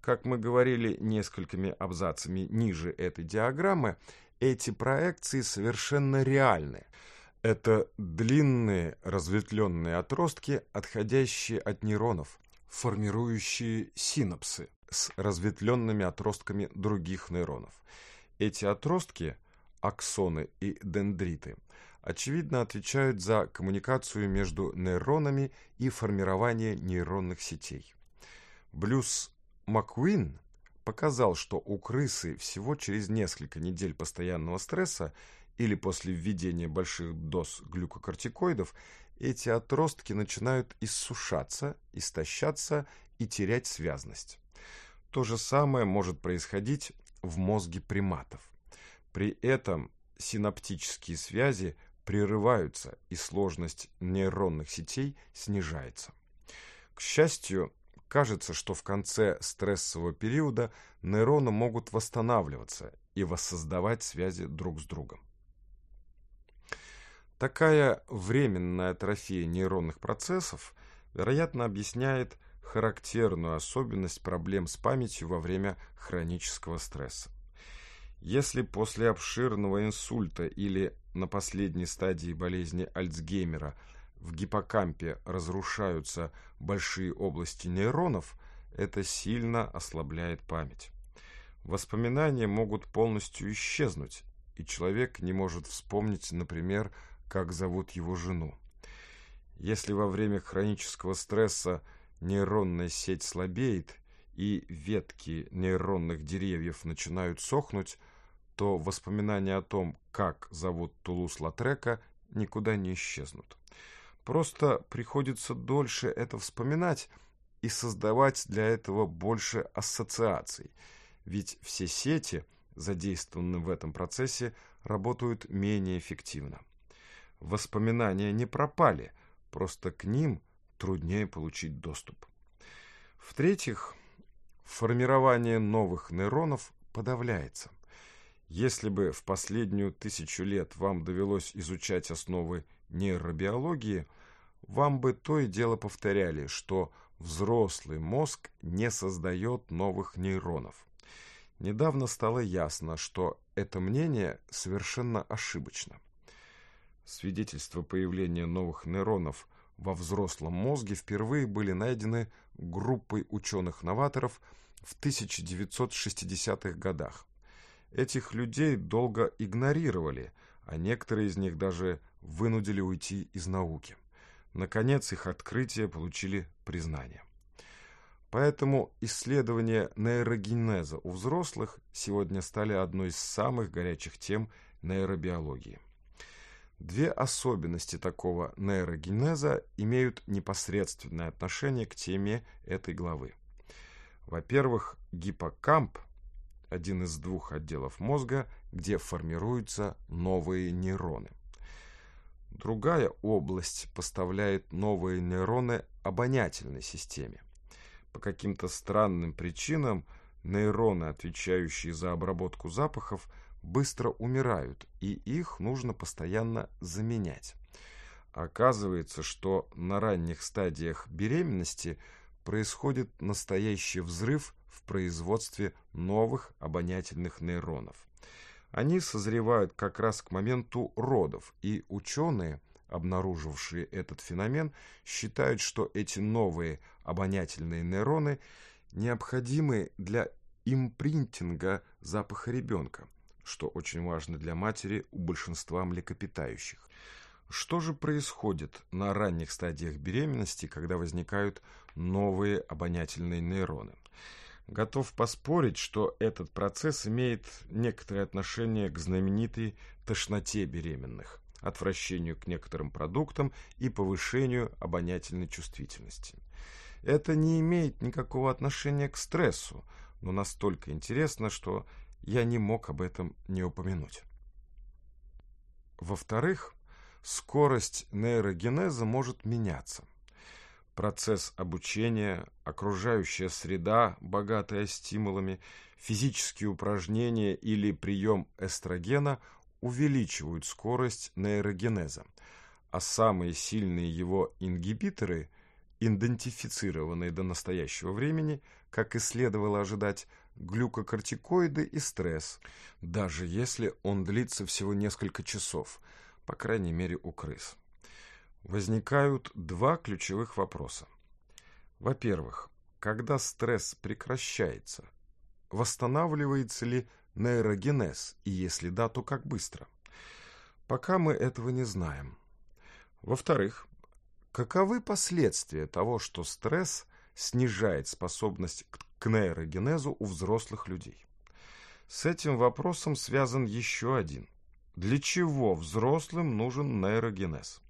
Как мы говорили несколькими абзацами ниже этой диаграммы, эти проекции совершенно реальны. Это длинные разветвленные отростки, отходящие от нейронов, формирующие синапсы с разветвленными отростками других нейронов. Эти отростки – аксоны и дендриты, очевидно отвечают за коммуникацию между нейронами и формирование нейронных сетей. Блюз Маккуин показал, что у крысы всего через несколько недель постоянного стресса или после введения больших доз глюкокортикоидов эти отростки начинают иссушаться, истощаться и терять связность. То же самое может происходить в мозге приматов. При этом синаптические связи прерываются, и сложность нейронных сетей снижается. К счастью, кажется, что в конце стрессового периода нейроны могут восстанавливаться и воссоздавать связи друг с другом. Такая временная атрофия нейронных процессов, вероятно, объясняет характерную особенность проблем с памятью во время хронического стресса. Если после обширного инсульта или на последней стадии болезни Альцгеймера в гиппокампе разрушаются большие области нейронов, это сильно ослабляет память. Воспоминания могут полностью исчезнуть, и человек не может вспомнить, например, как зовут его жену. Если во время хронического стресса нейронная сеть слабеет – и ветки нейронных деревьев начинают сохнуть, то воспоминания о том, как зовут Тулус-Латрека, никуда не исчезнут. Просто приходится дольше это вспоминать и создавать для этого больше ассоциаций, ведь все сети, задействованные в этом процессе, работают менее эффективно. Воспоминания не пропали, просто к ним труднее получить доступ. В-третьих, формирование новых нейронов подавляется. Если бы в последнюю тысячу лет вам довелось изучать основы нейробиологии, вам бы то и дело повторяли, что взрослый мозг не создает новых нейронов. Недавно стало ясно, что это мнение совершенно ошибочно. Свидетельства появления новых нейронов во взрослом мозге впервые были найдены группой ученых-новаторов в 1960-х годах. Этих людей долго игнорировали, а некоторые из них даже вынудили уйти из науки. Наконец, их открытия получили признание. Поэтому исследования нейрогенеза у взрослых сегодня стали одной из самых горячих тем нейробиологии. Две особенности такого нейрогенеза имеют непосредственное отношение к теме этой главы. Во-первых, гиппокамп – один из двух отделов мозга, где формируются новые нейроны. Другая область поставляет новые нейроны обонятельной системе. По каким-то странным причинам нейроны, отвечающие за обработку запахов – быстро умирают, и их нужно постоянно заменять. Оказывается, что на ранних стадиях беременности происходит настоящий взрыв в производстве новых обонятельных нейронов. Они созревают как раз к моменту родов, и ученые, обнаружившие этот феномен, считают, что эти новые обонятельные нейроны необходимы для импринтинга запаха ребенка что очень важно для матери у большинства млекопитающих. Что же происходит на ранних стадиях беременности, когда возникают новые обонятельные нейроны? Готов поспорить, что этот процесс имеет некоторое отношение к знаменитой тошноте беременных, отвращению к некоторым продуктам и повышению обонятельной чувствительности. Это не имеет никакого отношения к стрессу, но настолько интересно, что я не мог об этом не упомянуть. Во-вторых, скорость нейрогенеза может меняться. Процесс обучения, окружающая среда, богатая стимулами, физические упражнения или прием эстрогена увеличивают скорость нейрогенеза, а самые сильные его ингибиторы, идентифицированные до настоящего времени, как и следовало ожидать, глюкокортикоиды и стресс, даже если он длится всего несколько часов, по крайней мере у крыс. Возникают два ключевых вопроса. Во-первых, когда стресс прекращается, восстанавливается ли нейрогенез, и если да, то как быстро? Пока мы этого не знаем. Во-вторых, каковы последствия того, что стресс снижает способность к к нейрогенезу у взрослых людей. С этим вопросом связан еще один. Для чего взрослым нужен нейрогенез?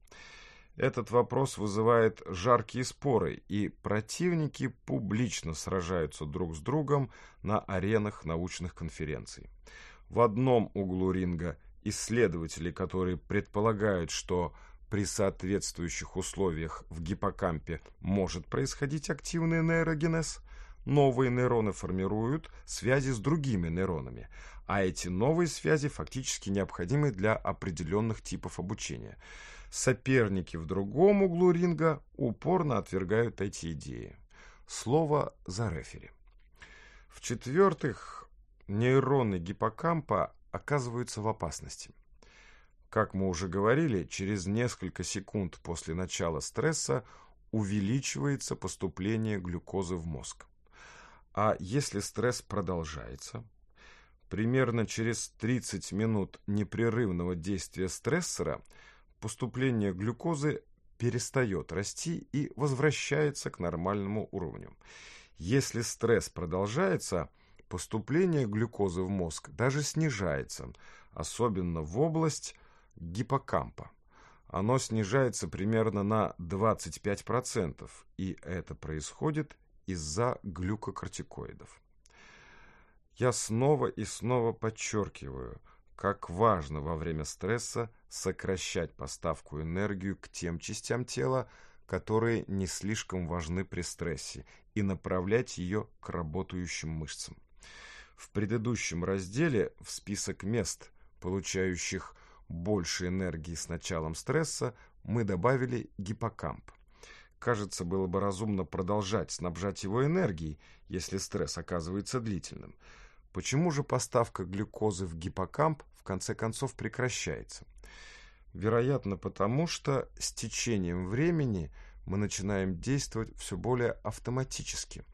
Этот вопрос вызывает жаркие споры, и противники публично сражаются друг с другом на аренах научных конференций. В одном углу ринга исследователи, которые предполагают, что при соответствующих условиях в гиппокампе может происходить активный нейрогенез – Новые нейроны формируют связи с другими нейронами, а эти новые связи фактически необходимы для определенных типов обучения. Соперники в другом углу ринга упорно отвергают эти идеи. Слово за рефери. В-четвертых, нейроны гиппокампа оказываются в опасности. Как мы уже говорили, через несколько секунд после начала стресса увеличивается поступление глюкозы в мозг. А если стресс продолжается, примерно через 30 минут непрерывного действия стрессора поступление глюкозы перестает расти и возвращается к нормальному уровню. Если стресс продолжается, поступление глюкозы в мозг даже снижается, особенно в область гиппокампа. Оно снижается примерно на 25%, и это происходит из-за глюкокортикоидов. Я снова и снова подчеркиваю, как важно во время стресса сокращать поставку энергию к тем частям тела, которые не слишком важны при стрессе, и направлять ее к работающим мышцам. В предыдущем разделе в список мест, получающих больше энергии с началом стресса, мы добавили гиппокамп. Кажется, было бы разумно продолжать снабжать его энергией, если стресс оказывается длительным. Почему же поставка глюкозы в гиппокамп в конце концов прекращается? Вероятно, потому что с течением времени мы начинаем действовать все более автоматически,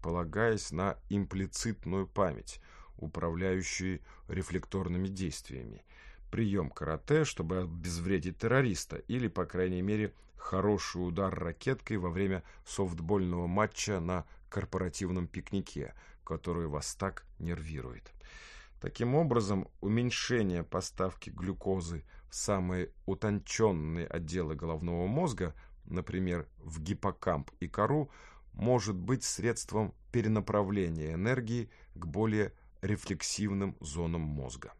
полагаясь на имплицитную память, управляющую рефлекторными действиями. Прием карате, чтобы обезвредить террориста или, по крайней мере, хороший удар ракеткой во время софтбольного матча на корпоративном пикнике, который вас так нервирует. Таким образом, уменьшение поставки глюкозы в самые утонченные отделы головного мозга, например, в гиппокамп и кору, может быть средством перенаправления энергии к более рефлексивным зонам мозга.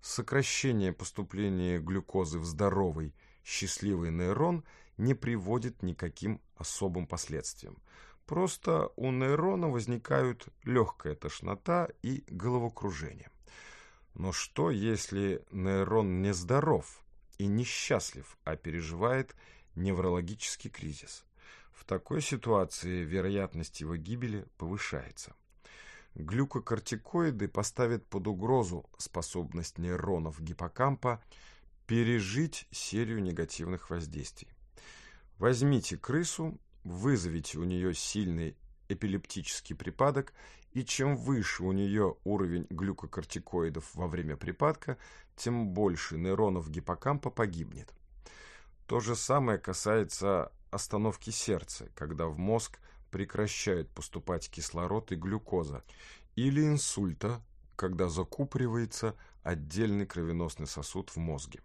Сокращение поступления глюкозы в здоровый счастливый нейрон не приводит никаким особым последствиям. Просто у нейрона возникают легкая тошнота и головокружение. Но что, если нейрон нездоров и несчастлив, а переживает неврологический кризис? В такой ситуации вероятность его гибели повышается. Глюкокортикоиды поставят под угрозу способность нейронов гиппокампа – пережить серию негативных воздействий. Возьмите крысу, вызовите у нее сильный эпилептический припадок, и чем выше у нее уровень глюкокортикоидов во время припадка, тем больше нейронов гиппокампа погибнет. То же самое касается остановки сердца, когда в мозг прекращают поступать кислород и глюкоза, или инсульта, когда закупоривается отдельный кровеносный сосуд в мозге.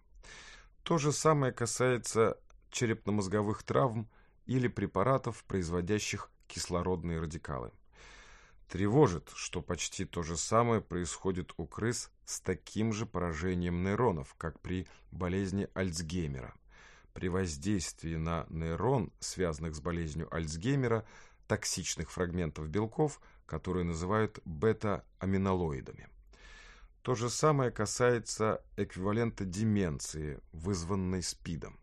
То же самое касается черепно-мозговых травм или препаратов, производящих кислородные радикалы. Тревожит, что почти то же самое происходит у крыс с таким же поражением нейронов, как при болезни Альцгеймера. При воздействии на нейрон, связанных с болезнью Альцгеймера, токсичных фрагментов белков, которые называют бета-аминолоидами. То же самое касается эквивалента деменции, вызванной СПИДом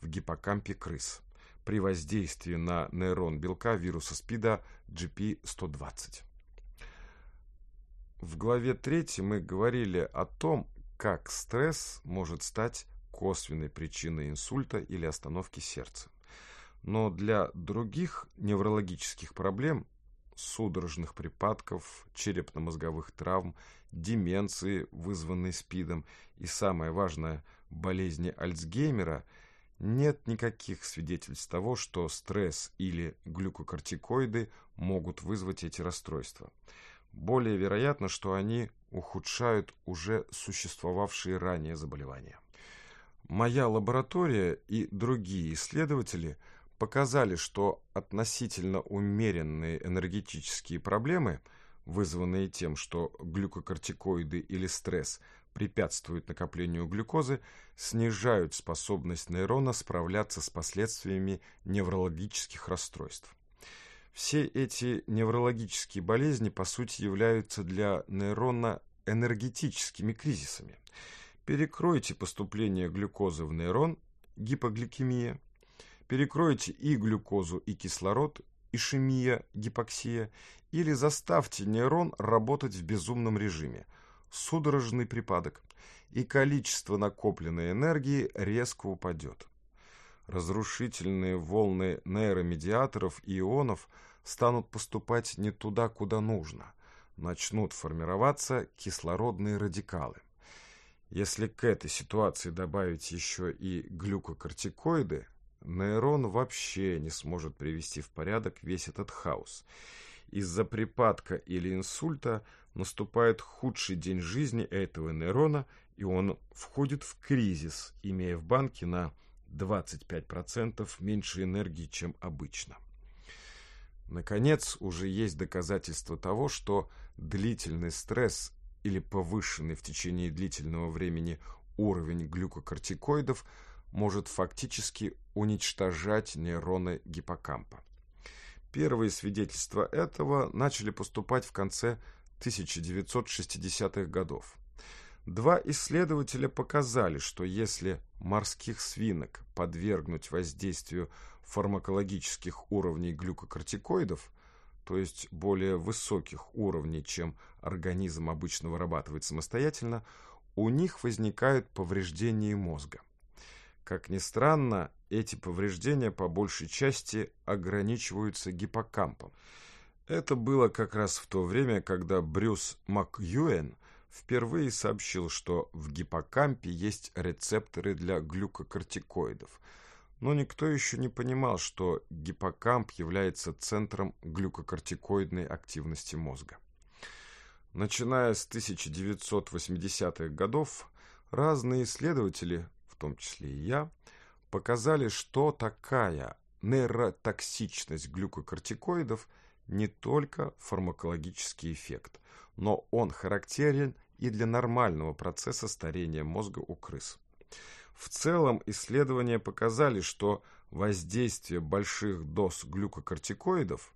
в гиппокампе крыс при воздействии на нейрон белка вируса СПИДа GP120. В главе 3 мы говорили о том, как стресс может стать косвенной причиной инсульта или остановки сердца. Но для других неврологических проблем, судорожных припадков, черепно-мозговых травм деменции, вызванной СПИДом, и самое важное, болезни Альцгеймера, нет никаких свидетельств того, что стресс или глюкокортикоиды могут вызвать эти расстройства. Более вероятно, что они ухудшают уже существовавшие ранее заболевания. Моя лаборатория и другие исследователи показали, что относительно умеренные энергетические проблемы – вызванные тем, что глюкокортикоиды или стресс препятствуют накоплению глюкозы, снижают способность нейрона справляться с последствиями неврологических расстройств. Все эти неврологические болезни, по сути, являются для нейрона энергетическими кризисами. Перекройте поступление глюкозы в нейрон, гипогликемия, перекройте и глюкозу, и кислород, ишемия, гипоксия, или заставьте нейрон работать в безумном режиме, судорожный припадок, и количество накопленной энергии резко упадет. Разрушительные волны нейромедиаторов и ионов станут поступать не туда, куда нужно. Начнут формироваться кислородные радикалы. Если к этой ситуации добавить еще и глюкокортикоиды, Нейрон вообще не сможет привести в порядок весь этот хаос. Из-за припадка или инсульта наступает худший день жизни этого нейрона, и он входит в кризис, имея в банке на 25% меньше энергии, чем обычно. Наконец, уже есть доказательства того, что длительный стресс или повышенный в течение длительного времени уровень глюкокортикоидов – может фактически уничтожать нейроны гиппокампа. Первые свидетельства этого начали поступать в конце 1960-х годов. Два исследователя показали, что если морских свинок подвергнуть воздействию фармакологических уровней глюкокортикоидов, то есть более высоких уровней, чем организм обычно вырабатывает самостоятельно, у них возникают повреждения мозга. Как ни странно, эти повреждения по большей части ограничиваются гиппокампом. Это было как раз в то время, когда Брюс МакЮэн впервые сообщил, что в гиппокампе есть рецепторы для глюкокортикоидов. Но никто еще не понимал, что гиппокамп является центром глюкокортикоидной активности мозга. Начиная с 1980-х годов, разные исследователи том числе и я, показали, что такая нейротоксичность глюкокортикоидов не только фармакологический эффект, но он характерен и для нормального процесса старения мозга у крыс. В целом исследования показали, что воздействие больших доз глюкокортикоидов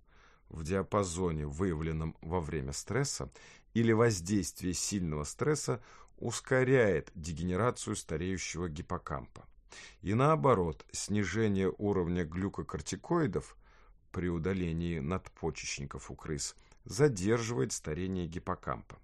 в диапазоне, выявленном во время стресса, или воздействие сильного стресса ускоряет дегенерацию стареющего гиппокампа. И наоборот, снижение уровня глюкокортикоидов при удалении надпочечников у крыс задерживает старение гиппокампа.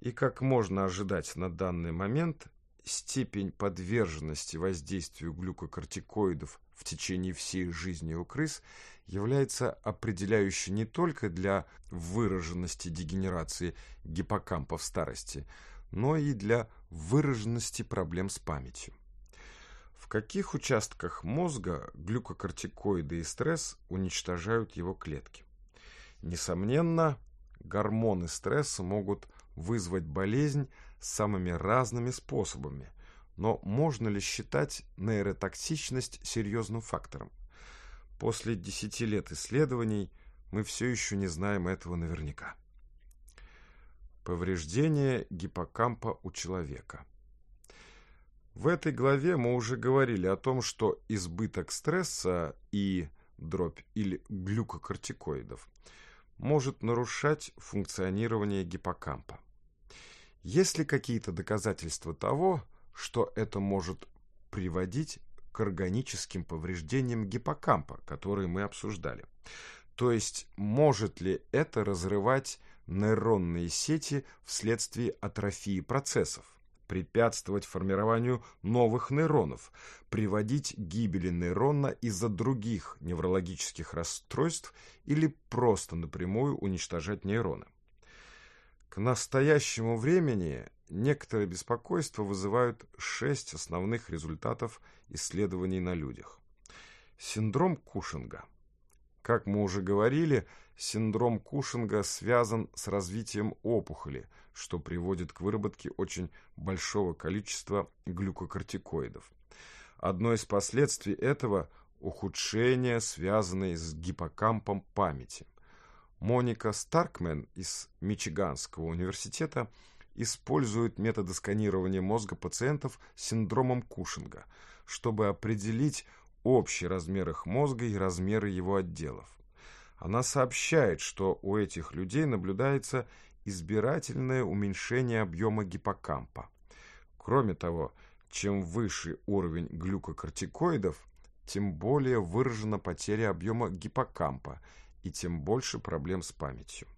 И как можно ожидать на данный момент, степень подверженности воздействию глюкокортикоидов в течение всей жизни у крыс является определяющей не только для выраженности дегенерации гиппокампа в старости – но и для выраженности проблем с памятью. В каких участках мозга глюкокортикоиды и стресс уничтожают его клетки? Несомненно, гормоны стресса могут вызвать болезнь самыми разными способами, но можно ли считать нейротоксичность серьезным фактором? После 10 лет исследований мы все еще не знаем этого наверняка. Повреждение гиппокампа у человека. В этой главе мы уже говорили о том, что избыток стресса и дробь или глюкокортикоидов может нарушать функционирование гиппокампа. Есть ли какие-то доказательства того, что это может приводить к органическим повреждениям гиппокампа, которые мы обсуждали? То есть, может ли это разрывать нейронные сети вследствие атрофии процессов препятствовать формированию новых нейронов, приводить гибели нейрона из-за других неврологических расстройств или просто напрямую уничтожать нейроны. К настоящему времени некоторое беспокойство вызывают шесть основных результатов исследований на людях. Синдром Кушинга. Как мы уже говорили, синдром Кушинга связан с развитием опухоли, что приводит к выработке очень большого количества глюкокортикоидов. Одно из последствий этого – ухудшение, связанное с гиппокампом памяти. Моника Старкмен из Мичиганского университета использует методы сканирования мозга пациентов с синдромом Кушинга, чтобы определить общий размер их мозга и размеры его отделов. Она сообщает, что у этих людей наблюдается избирательное уменьшение объема гиппокампа. Кроме того, чем выше уровень глюкокортикоидов, тем более выражена потеря объема гиппокампа и тем больше проблем с памятью.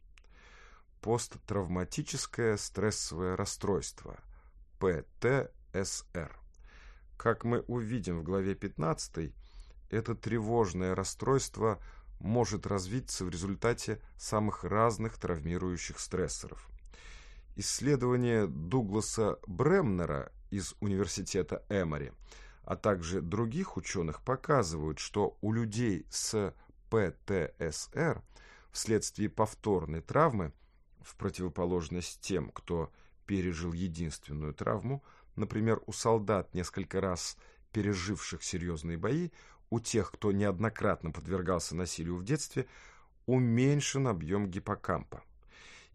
Посттравматическое стрессовое расстройство – ПТСР. Как мы увидим в главе 15, это тревожное расстройство – может развиться в результате самых разных травмирующих стрессоров. Исследование Дугласа Бремнера из университета Эмори, а также других ученых показывают, что у людей с ПТСР вследствие повторной травмы, в противоположность тем, кто пережил единственную травму, например, у солдат, несколько раз переживших серьезные бои, у тех, кто неоднократно подвергался насилию в детстве, уменьшен объем гиппокампа.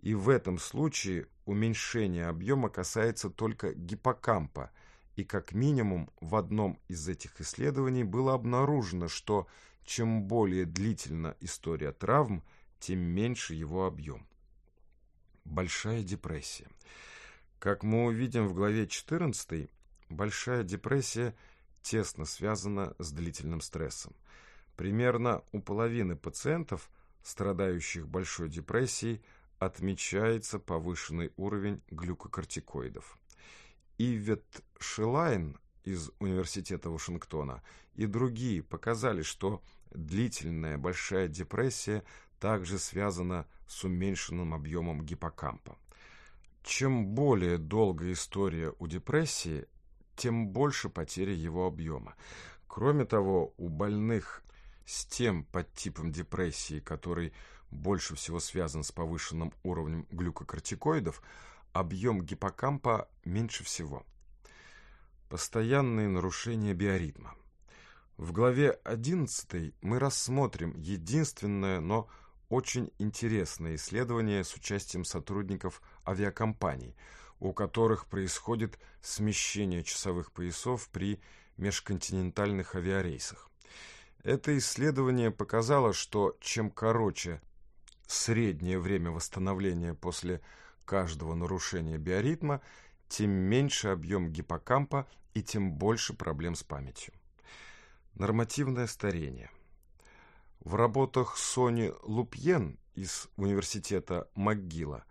И в этом случае уменьшение объема касается только гиппокампа, и как минимум в одном из этих исследований было обнаружено, что чем более длительна история травм, тем меньше его объем. Большая депрессия. Как мы увидим в главе 14, большая депрессия – тесно связано с длительным стрессом. Примерно у половины пациентов, страдающих большой депрессией, отмечается повышенный уровень глюкокортикоидов. Ивет Шилайн из Университета Вашингтона и другие показали, что длительная большая депрессия также связана с уменьшенным объемом гиппокампа. Чем более долгая история у депрессии, тем больше потери его объема. Кроме того, у больных с тем подтипом депрессии, который больше всего связан с повышенным уровнем глюкокортикоидов, объем гиппокампа меньше всего. Постоянные нарушения биоритма. В главе 11 мы рассмотрим единственное, но очень интересное исследование с участием сотрудников авиакомпаний – у которых происходит смещение часовых поясов при межконтинентальных авиарейсах. Это исследование показало, что чем короче среднее время восстановления после каждого нарушения биоритма, тем меньше объем гиппокампа и тем больше проблем с памятью. Нормативное старение. В работах Сони Лупьен из университета МакГилла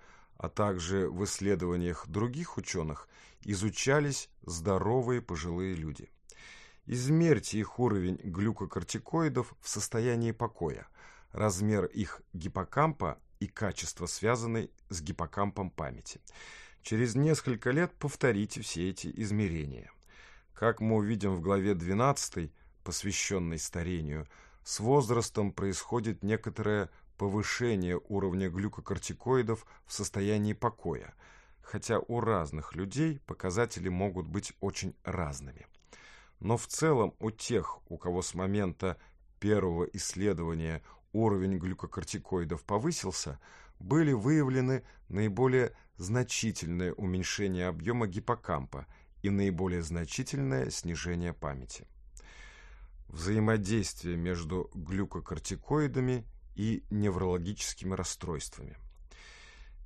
а также в исследованиях других ученых изучались здоровые пожилые люди. Измерьте их уровень глюкокортикоидов в состоянии покоя, размер их гиппокампа и качество связанной с гиппокампом памяти. Через несколько лет повторите все эти измерения. Как мы увидим в главе 12, посвященной старению, с возрастом происходит некоторое повышение уровня глюкокортикоидов в состоянии покоя, хотя у разных людей показатели могут быть очень разными. Но в целом у тех, у кого с момента первого исследования уровень глюкокортикоидов повысился, были выявлены наиболее значительное уменьшение объема гиппокампа и наиболее значительное снижение памяти. Взаимодействие между глюкокортикоидами и неврологическими расстройствами.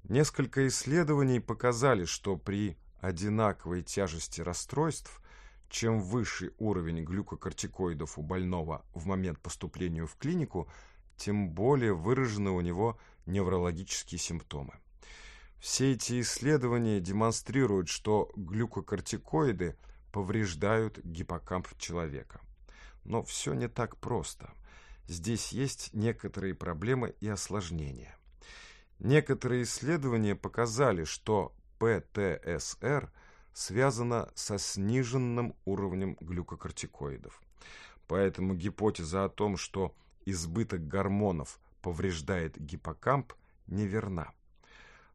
Несколько исследований показали, что при одинаковой тяжести расстройств, чем выше уровень глюкокортикоидов у больного в момент поступления в клинику, тем более выражены у него неврологические симптомы. Все эти исследования демонстрируют, что глюкокортикоиды повреждают гиппокамп человека. Но все не так просто – здесь есть некоторые проблемы и осложнения. Некоторые исследования показали, что ПТСР связано со сниженным уровнем глюкокортикоидов. Поэтому гипотеза о том, что избыток гормонов повреждает гиппокамп, неверна.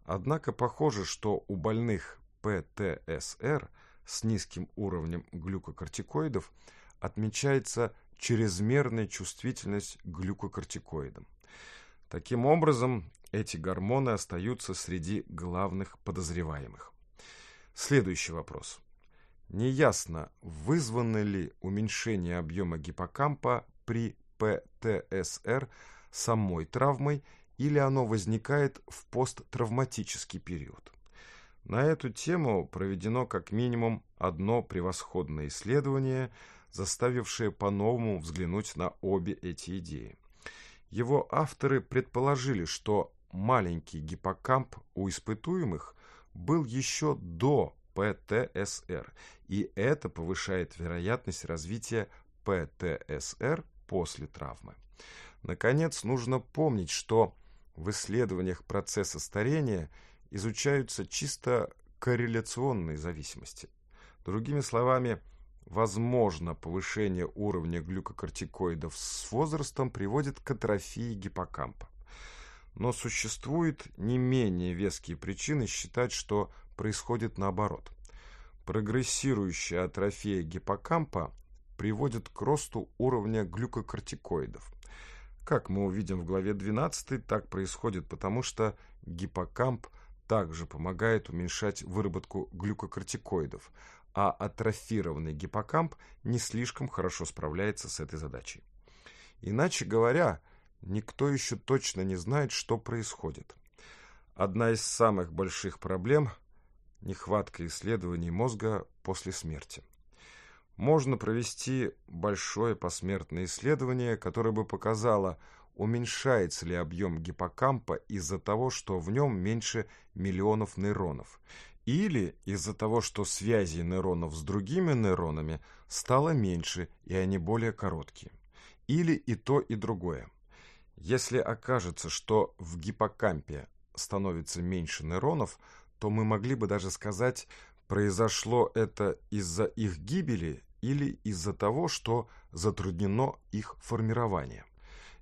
Однако похоже, что у больных ПТСР с низким уровнем глюкокортикоидов отмечается чрезмерная чувствительность к глюкокортикоидам. Таким образом, эти гормоны остаются среди главных подозреваемых. Следующий вопрос. Неясно, вызвано ли уменьшение объема гиппокампа при ПТСР самой травмой или оно возникает в посттравматический период. На эту тему проведено как минимум одно превосходное исследование – заставившие по-новому взглянуть на обе эти идеи. Его авторы предположили, что маленький гиппокамп у испытуемых был еще до ПТСР, и это повышает вероятность развития ПТСР после травмы. Наконец, нужно помнить, что в исследованиях процесса старения изучаются чисто корреляционные зависимости. Другими словами, Возможно, повышение уровня глюкокортикоидов с возрастом приводит к атрофии гиппокампа. Но существуют не менее веские причины считать, что происходит наоборот. Прогрессирующая атрофия гиппокампа приводит к росту уровня глюкокортикоидов. Как мы увидим в главе 12, так происходит потому, что гиппокамп также помогает уменьшать выработку глюкокортикоидов, а атрофированный гиппокамп не слишком хорошо справляется с этой задачей. Иначе говоря, никто еще точно не знает, что происходит. Одна из самых больших проблем – нехватка исследований мозга после смерти. Можно провести большое посмертное исследование, которое бы показало, уменьшается ли объем гиппокампа из-за того, что в нем меньше миллионов нейронов – или из-за того, что связи нейронов с другими нейронами стало меньше и они более короткие. Или и то, и другое. Если окажется, что в гиппокампе становится меньше нейронов, то мы могли бы даже сказать, произошло это из-за их гибели или из-за того, что затруднено их формирование.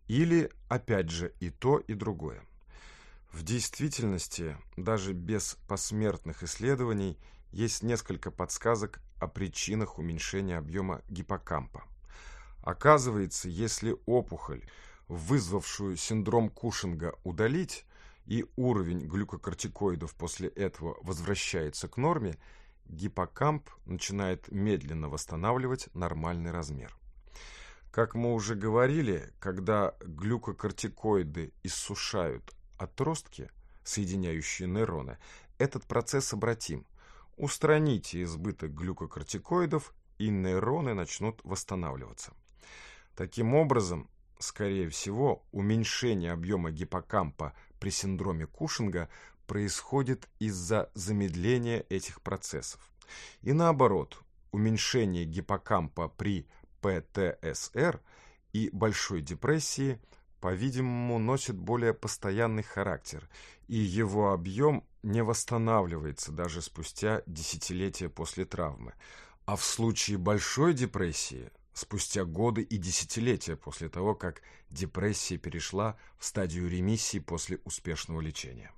Или, опять же, и то, и другое. В действительности, даже без посмертных исследований, есть несколько подсказок о причинах уменьшения объема гиппокампа. Оказывается, если опухоль, вызвавшую синдром Кушинга, удалить, и уровень глюкокортикоидов после этого возвращается к норме, гиппокамп начинает медленно восстанавливать нормальный размер. Как мы уже говорили, когда глюкокортикоиды иссушают отростки, соединяющие нейроны, этот процесс обратим. Устраните избыток глюкокортикоидов, и нейроны начнут восстанавливаться. Таким образом, скорее всего, уменьшение объема гиппокампа при синдроме Кушинга происходит из-за замедления этих процессов. И наоборот, уменьшение гиппокампа при ПТСР и большой депрессии по-видимому, носит более постоянный характер, и его объем не восстанавливается даже спустя десятилетия после травмы. А в случае большой депрессии, спустя годы и десятилетия после того, как депрессия перешла в стадию ремиссии после успешного лечения.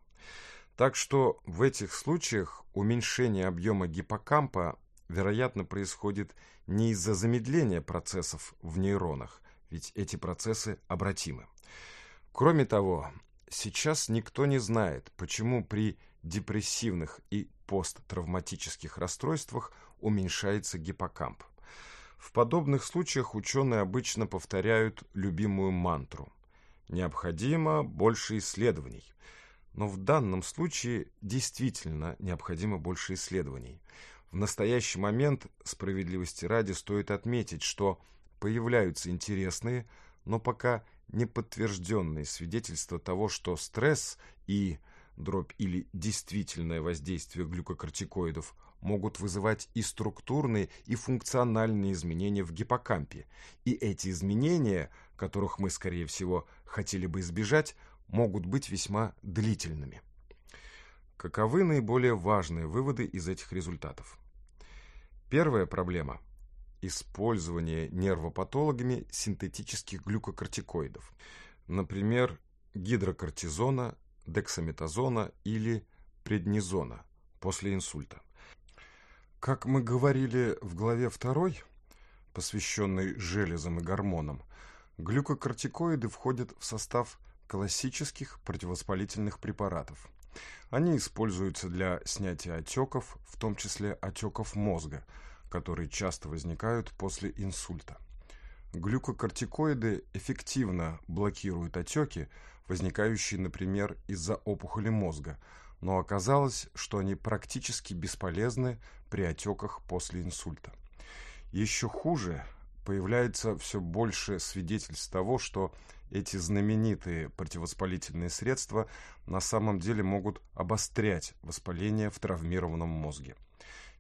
Так что в этих случаях уменьшение объема гиппокампа, вероятно, происходит не из-за замедления процессов в нейронах, ведь эти процессы обратимы. Кроме того, сейчас никто не знает, почему при депрессивных и посттравматических расстройствах уменьшается гиппокамп. В подобных случаях ученые обычно повторяют любимую мантру «Необходимо больше исследований». Но в данном случае действительно необходимо больше исследований. В настоящий момент, справедливости ради, стоит отметить, что появляются интересные, но пока неподтвержденные свидетельства того, что стресс и дробь или действительное воздействие глюкокортикоидов могут вызывать и структурные, и функциональные изменения в гиппокампе. И эти изменения, которых мы, скорее всего, хотели бы избежать, могут быть весьма длительными. Каковы наиболее важные выводы из этих результатов? Первая проблема – использование нервопатологами синтетических глюкокортикоидов, например, гидрокортизона, дексаметазона или преднизона после инсульта. Как мы говорили в главе 2, посвященной железам и гормонам, глюкокортикоиды входят в состав классических противовоспалительных препаратов. Они используются для снятия отеков, в том числе отеков мозга – которые часто возникают после инсульта. Глюкокортикоиды эффективно блокируют отеки, возникающие, например, из-за опухоли мозга, но оказалось, что они практически бесполезны при отеках после инсульта. Еще хуже появляется все больше свидетельств того, что эти знаменитые противовоспалительные средства на самом деле могут обострять воспаление в травмированном мозге.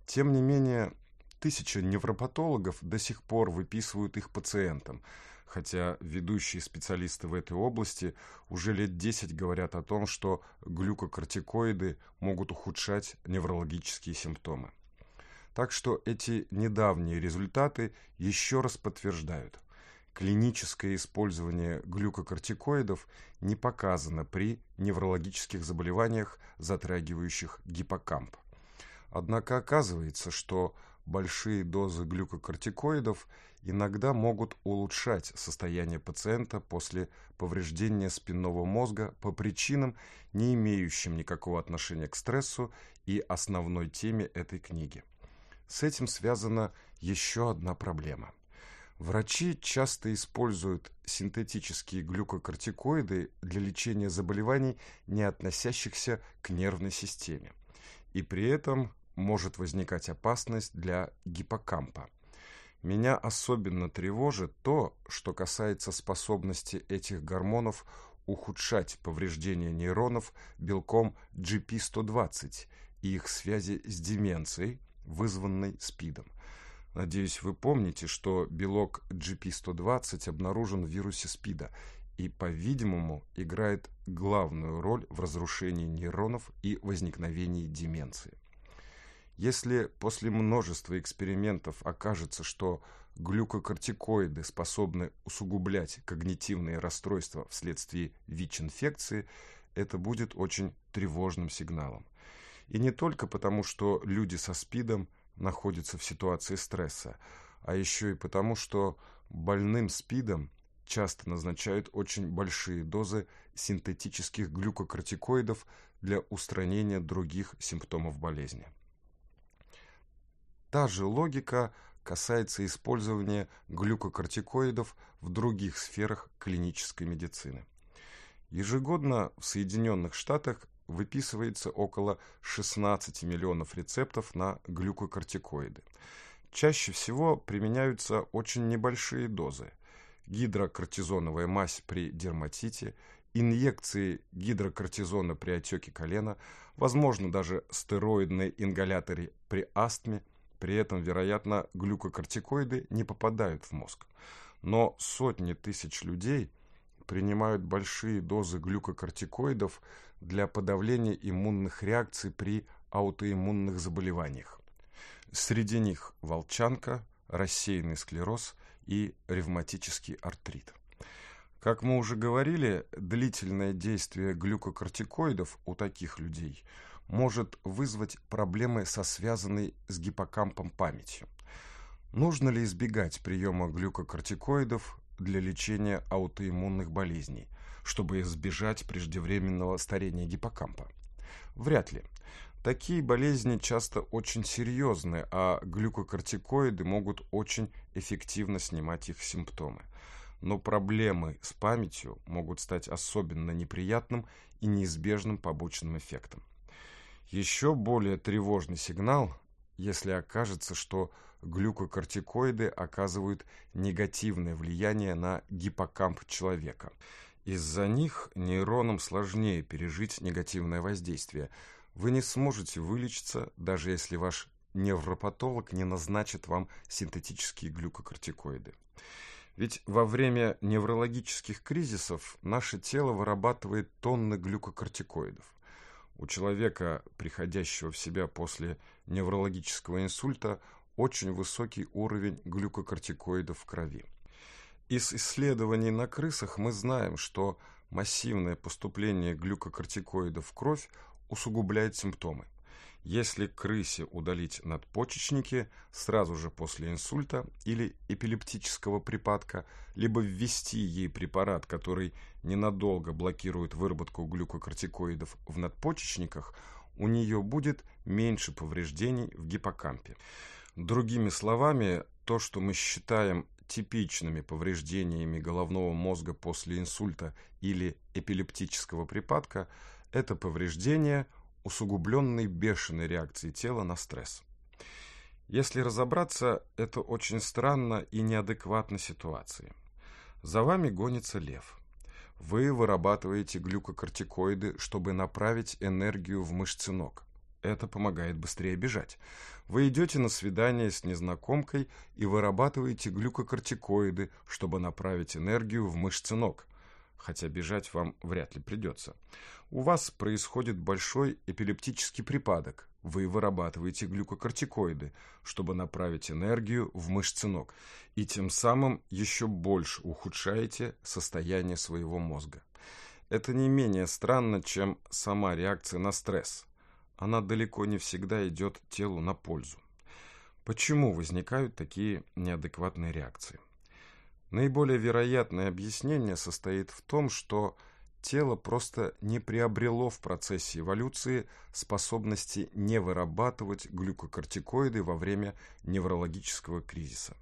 Тем не менее, тысяча невропатологов до сих пор выписывают их пациентам, хотя ведущие специалисты в этой области уже лет 10 говорят о том, что глюкокортикоиды могут ухудшать неврологические симптомы. Так что эти недавние результаты еще раз подтверждают, клиническое использование глюкокортикоидов не показано при неврологических заболеваниях, затрагивающих гиппокамп. Однако оказывается, что большие дозы глюкокортикоидов иногда могут улучшать состояние пациента после повреждения спинного мозга по причинам, не имеющим никакого отношения к стрессу и основной теме этой книги. С этим связана еще одна проблема. Врачи часто используют синтетические глюкокортикоиды для лечения заболеваний, не относящихся к нервной системе. И при этом может возникать опасность для гиппокампа. Меня особенно тревожит то, что касается способности этих гормонов ухудшать повреждение нейронов белком GP120 и их связи с деменцией, вызванной СПИДом. Надеюсь, вы помните, что белок GP120 обнаружен в вирусе СПИДа и, по-видимому, играет главную роль в разрушении нейронов и возникновении деменции. Если после множества экспериментов окажется, что глюкокортикоиды способны усугублять когнитивные расстройства вследствие ВИЧ-инфекции, это будет очень тревожным сигналом. И не только потому, что люди со СПИДом находятся в ситуации стресса, а еще и потому, что больным СПИДом часто назначают очень большие дозы синтетических глюкокортикоидов для устранения других симптомов болезни. Та же логика касается использования глюкокортикоидов в других сферах клинической медицины. Ежегодно в Соединенных Штатах выписывается около 16 миллионов рецептов на глюкокортикоиды. Чаще всего применяются очень небольшие дозы. Гидрокортизоновая мазь при дерматите, инъекции гидрокортизона при отеке колена, возможно даже стероидные ингаляторы при астме – при этом, вероятно, глюкокортикоиды не попадают в мозг. Но сотни тысяч людей принимают большие дозы глюкокортикоидов для подавления иммунных реакций при аутоиммунных заболеваниях. Среди них волчанка, рассеянный склероз и ревматический артрит. Как мы уже говорили, длительное действие глюкокортикоидов у таких людей – может вызвать проблемы со связанной с гиппокампом памятью. Нужно ли избегать приема глюкокортикоидов для лечения аутоиммунных болезней, чтобы избежать преждевременного старения гиппокампа? Вряд ли. Такие болезни часто очень серьезны, а глюкокортикоиды могут очень эффективно снимать их симптомы. Но проблемы с памятью могут стать особенно неприятным и неизбежным побочным эффектом. Еще более тревожный сигнал, если окажется, что глюкокортикоиды оказывают негативное влияние на гиппокамп человека. Из-за них нейронам сложнее пережить негативное воздействие. Вы не сможете вылечиться, даже если ваш невропатолог не назначит вам синтетические глюкокортикоиды. Ведь во время неврологических кризисов наше тело вырабатывает тонны глюкокортикоидов. У человека, приходящего в себя после неврологического инсульта, очень высокий уровень глюкокортикоидов в крови. Из исследований на крысах мы знаем, что массивное поступление глюкокортикоидов в кровь усугубляет симптомы если крысе удалить надпочечники сразу же после инсульта или эпилептического припадка, либо ввести ей препарат, который ненадолго блокирует выработку глюкокортикоидов в надпочечниках, у нее будет меньше повреждений в гиппокампе. Другими словами, то, что мы считаем типичными повреждениями головного мозга после инсульта или эпилептического припадка, это повреждения – усугубленной бешеной реакции тела на стресс. Если разобраться, это очень странно и неадекватно ситуации. За вами гонится лев. Вы вырабатываете глюкокортикоиды, чтобы направить энергию в мышцы ног. Это помогает быстрее бежать. Вы идете на свидание с незнакомкой и вырабатываете глюкокортикоиды, чтобы направить энергию в мышцы ног хотя бежать вам вряд ли придется. У вас происходит большой эпилептический припадок. Вы вырабатываете глюкокортикоиды, чтобы направить энергию в мышцы ног, и тем самым еще больше ухудшаете состояние своего мозга. Это не менее странно, чем сама реакция на стресс. Она далеко не всегда идет телу на пользу. Почему возникают такие неадекватные реакции? Наиболее вероятное объяснение состоит в том, что тело просто не приобрело в процессе эволюции способности не вырабатывать глюкокортикоиды во время неврологического кризиса.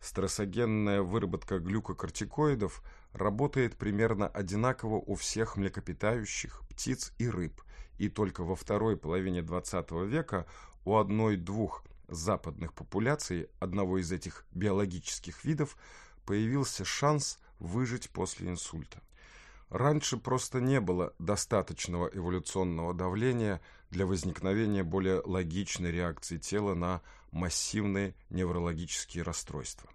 Стрессогенная выработка глюкокортикоидов работает примерно одинаково у всех млекопитающих, птиц и рыб, и только во второй половине 20 века у одной-двух западных популяций одного из этих биологических видов – появился шанс выжить после инсульта. Раньше просто не было достаточного эволюционного давления для возникновения более логичной реакции тела на массивные неврологические расстройства.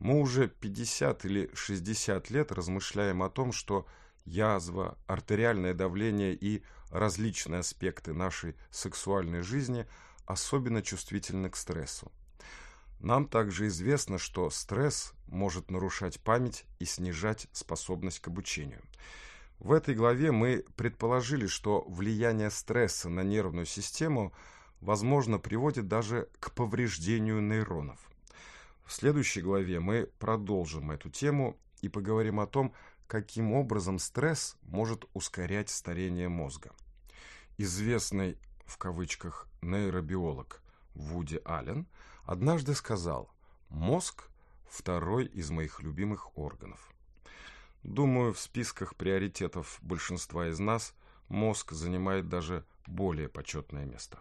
Мы уже 50 или 60 лет размышляем о том, что язва, артериальное давление и различные аспекты нашей сексуальной жизни особенно чувствительны к стрессу. Нам также известно, что стресс может нарушать память и снижать способность к обучению. В этой главе мы предположили, что влияние стресса на нервную систему, возможно, приводит даже к повреждению нейронов. В следующей главе мы продолжим эту тему и поговорим о том, каким образом стресс может ускорять старение мозга. Известный в кавычках нейробиолог Вуди Аллен – однажды сказал, мозг – второй из моих любимых органов. Думаю, в списках приоритетов большинства из нас мозг занимает даже более почетное место.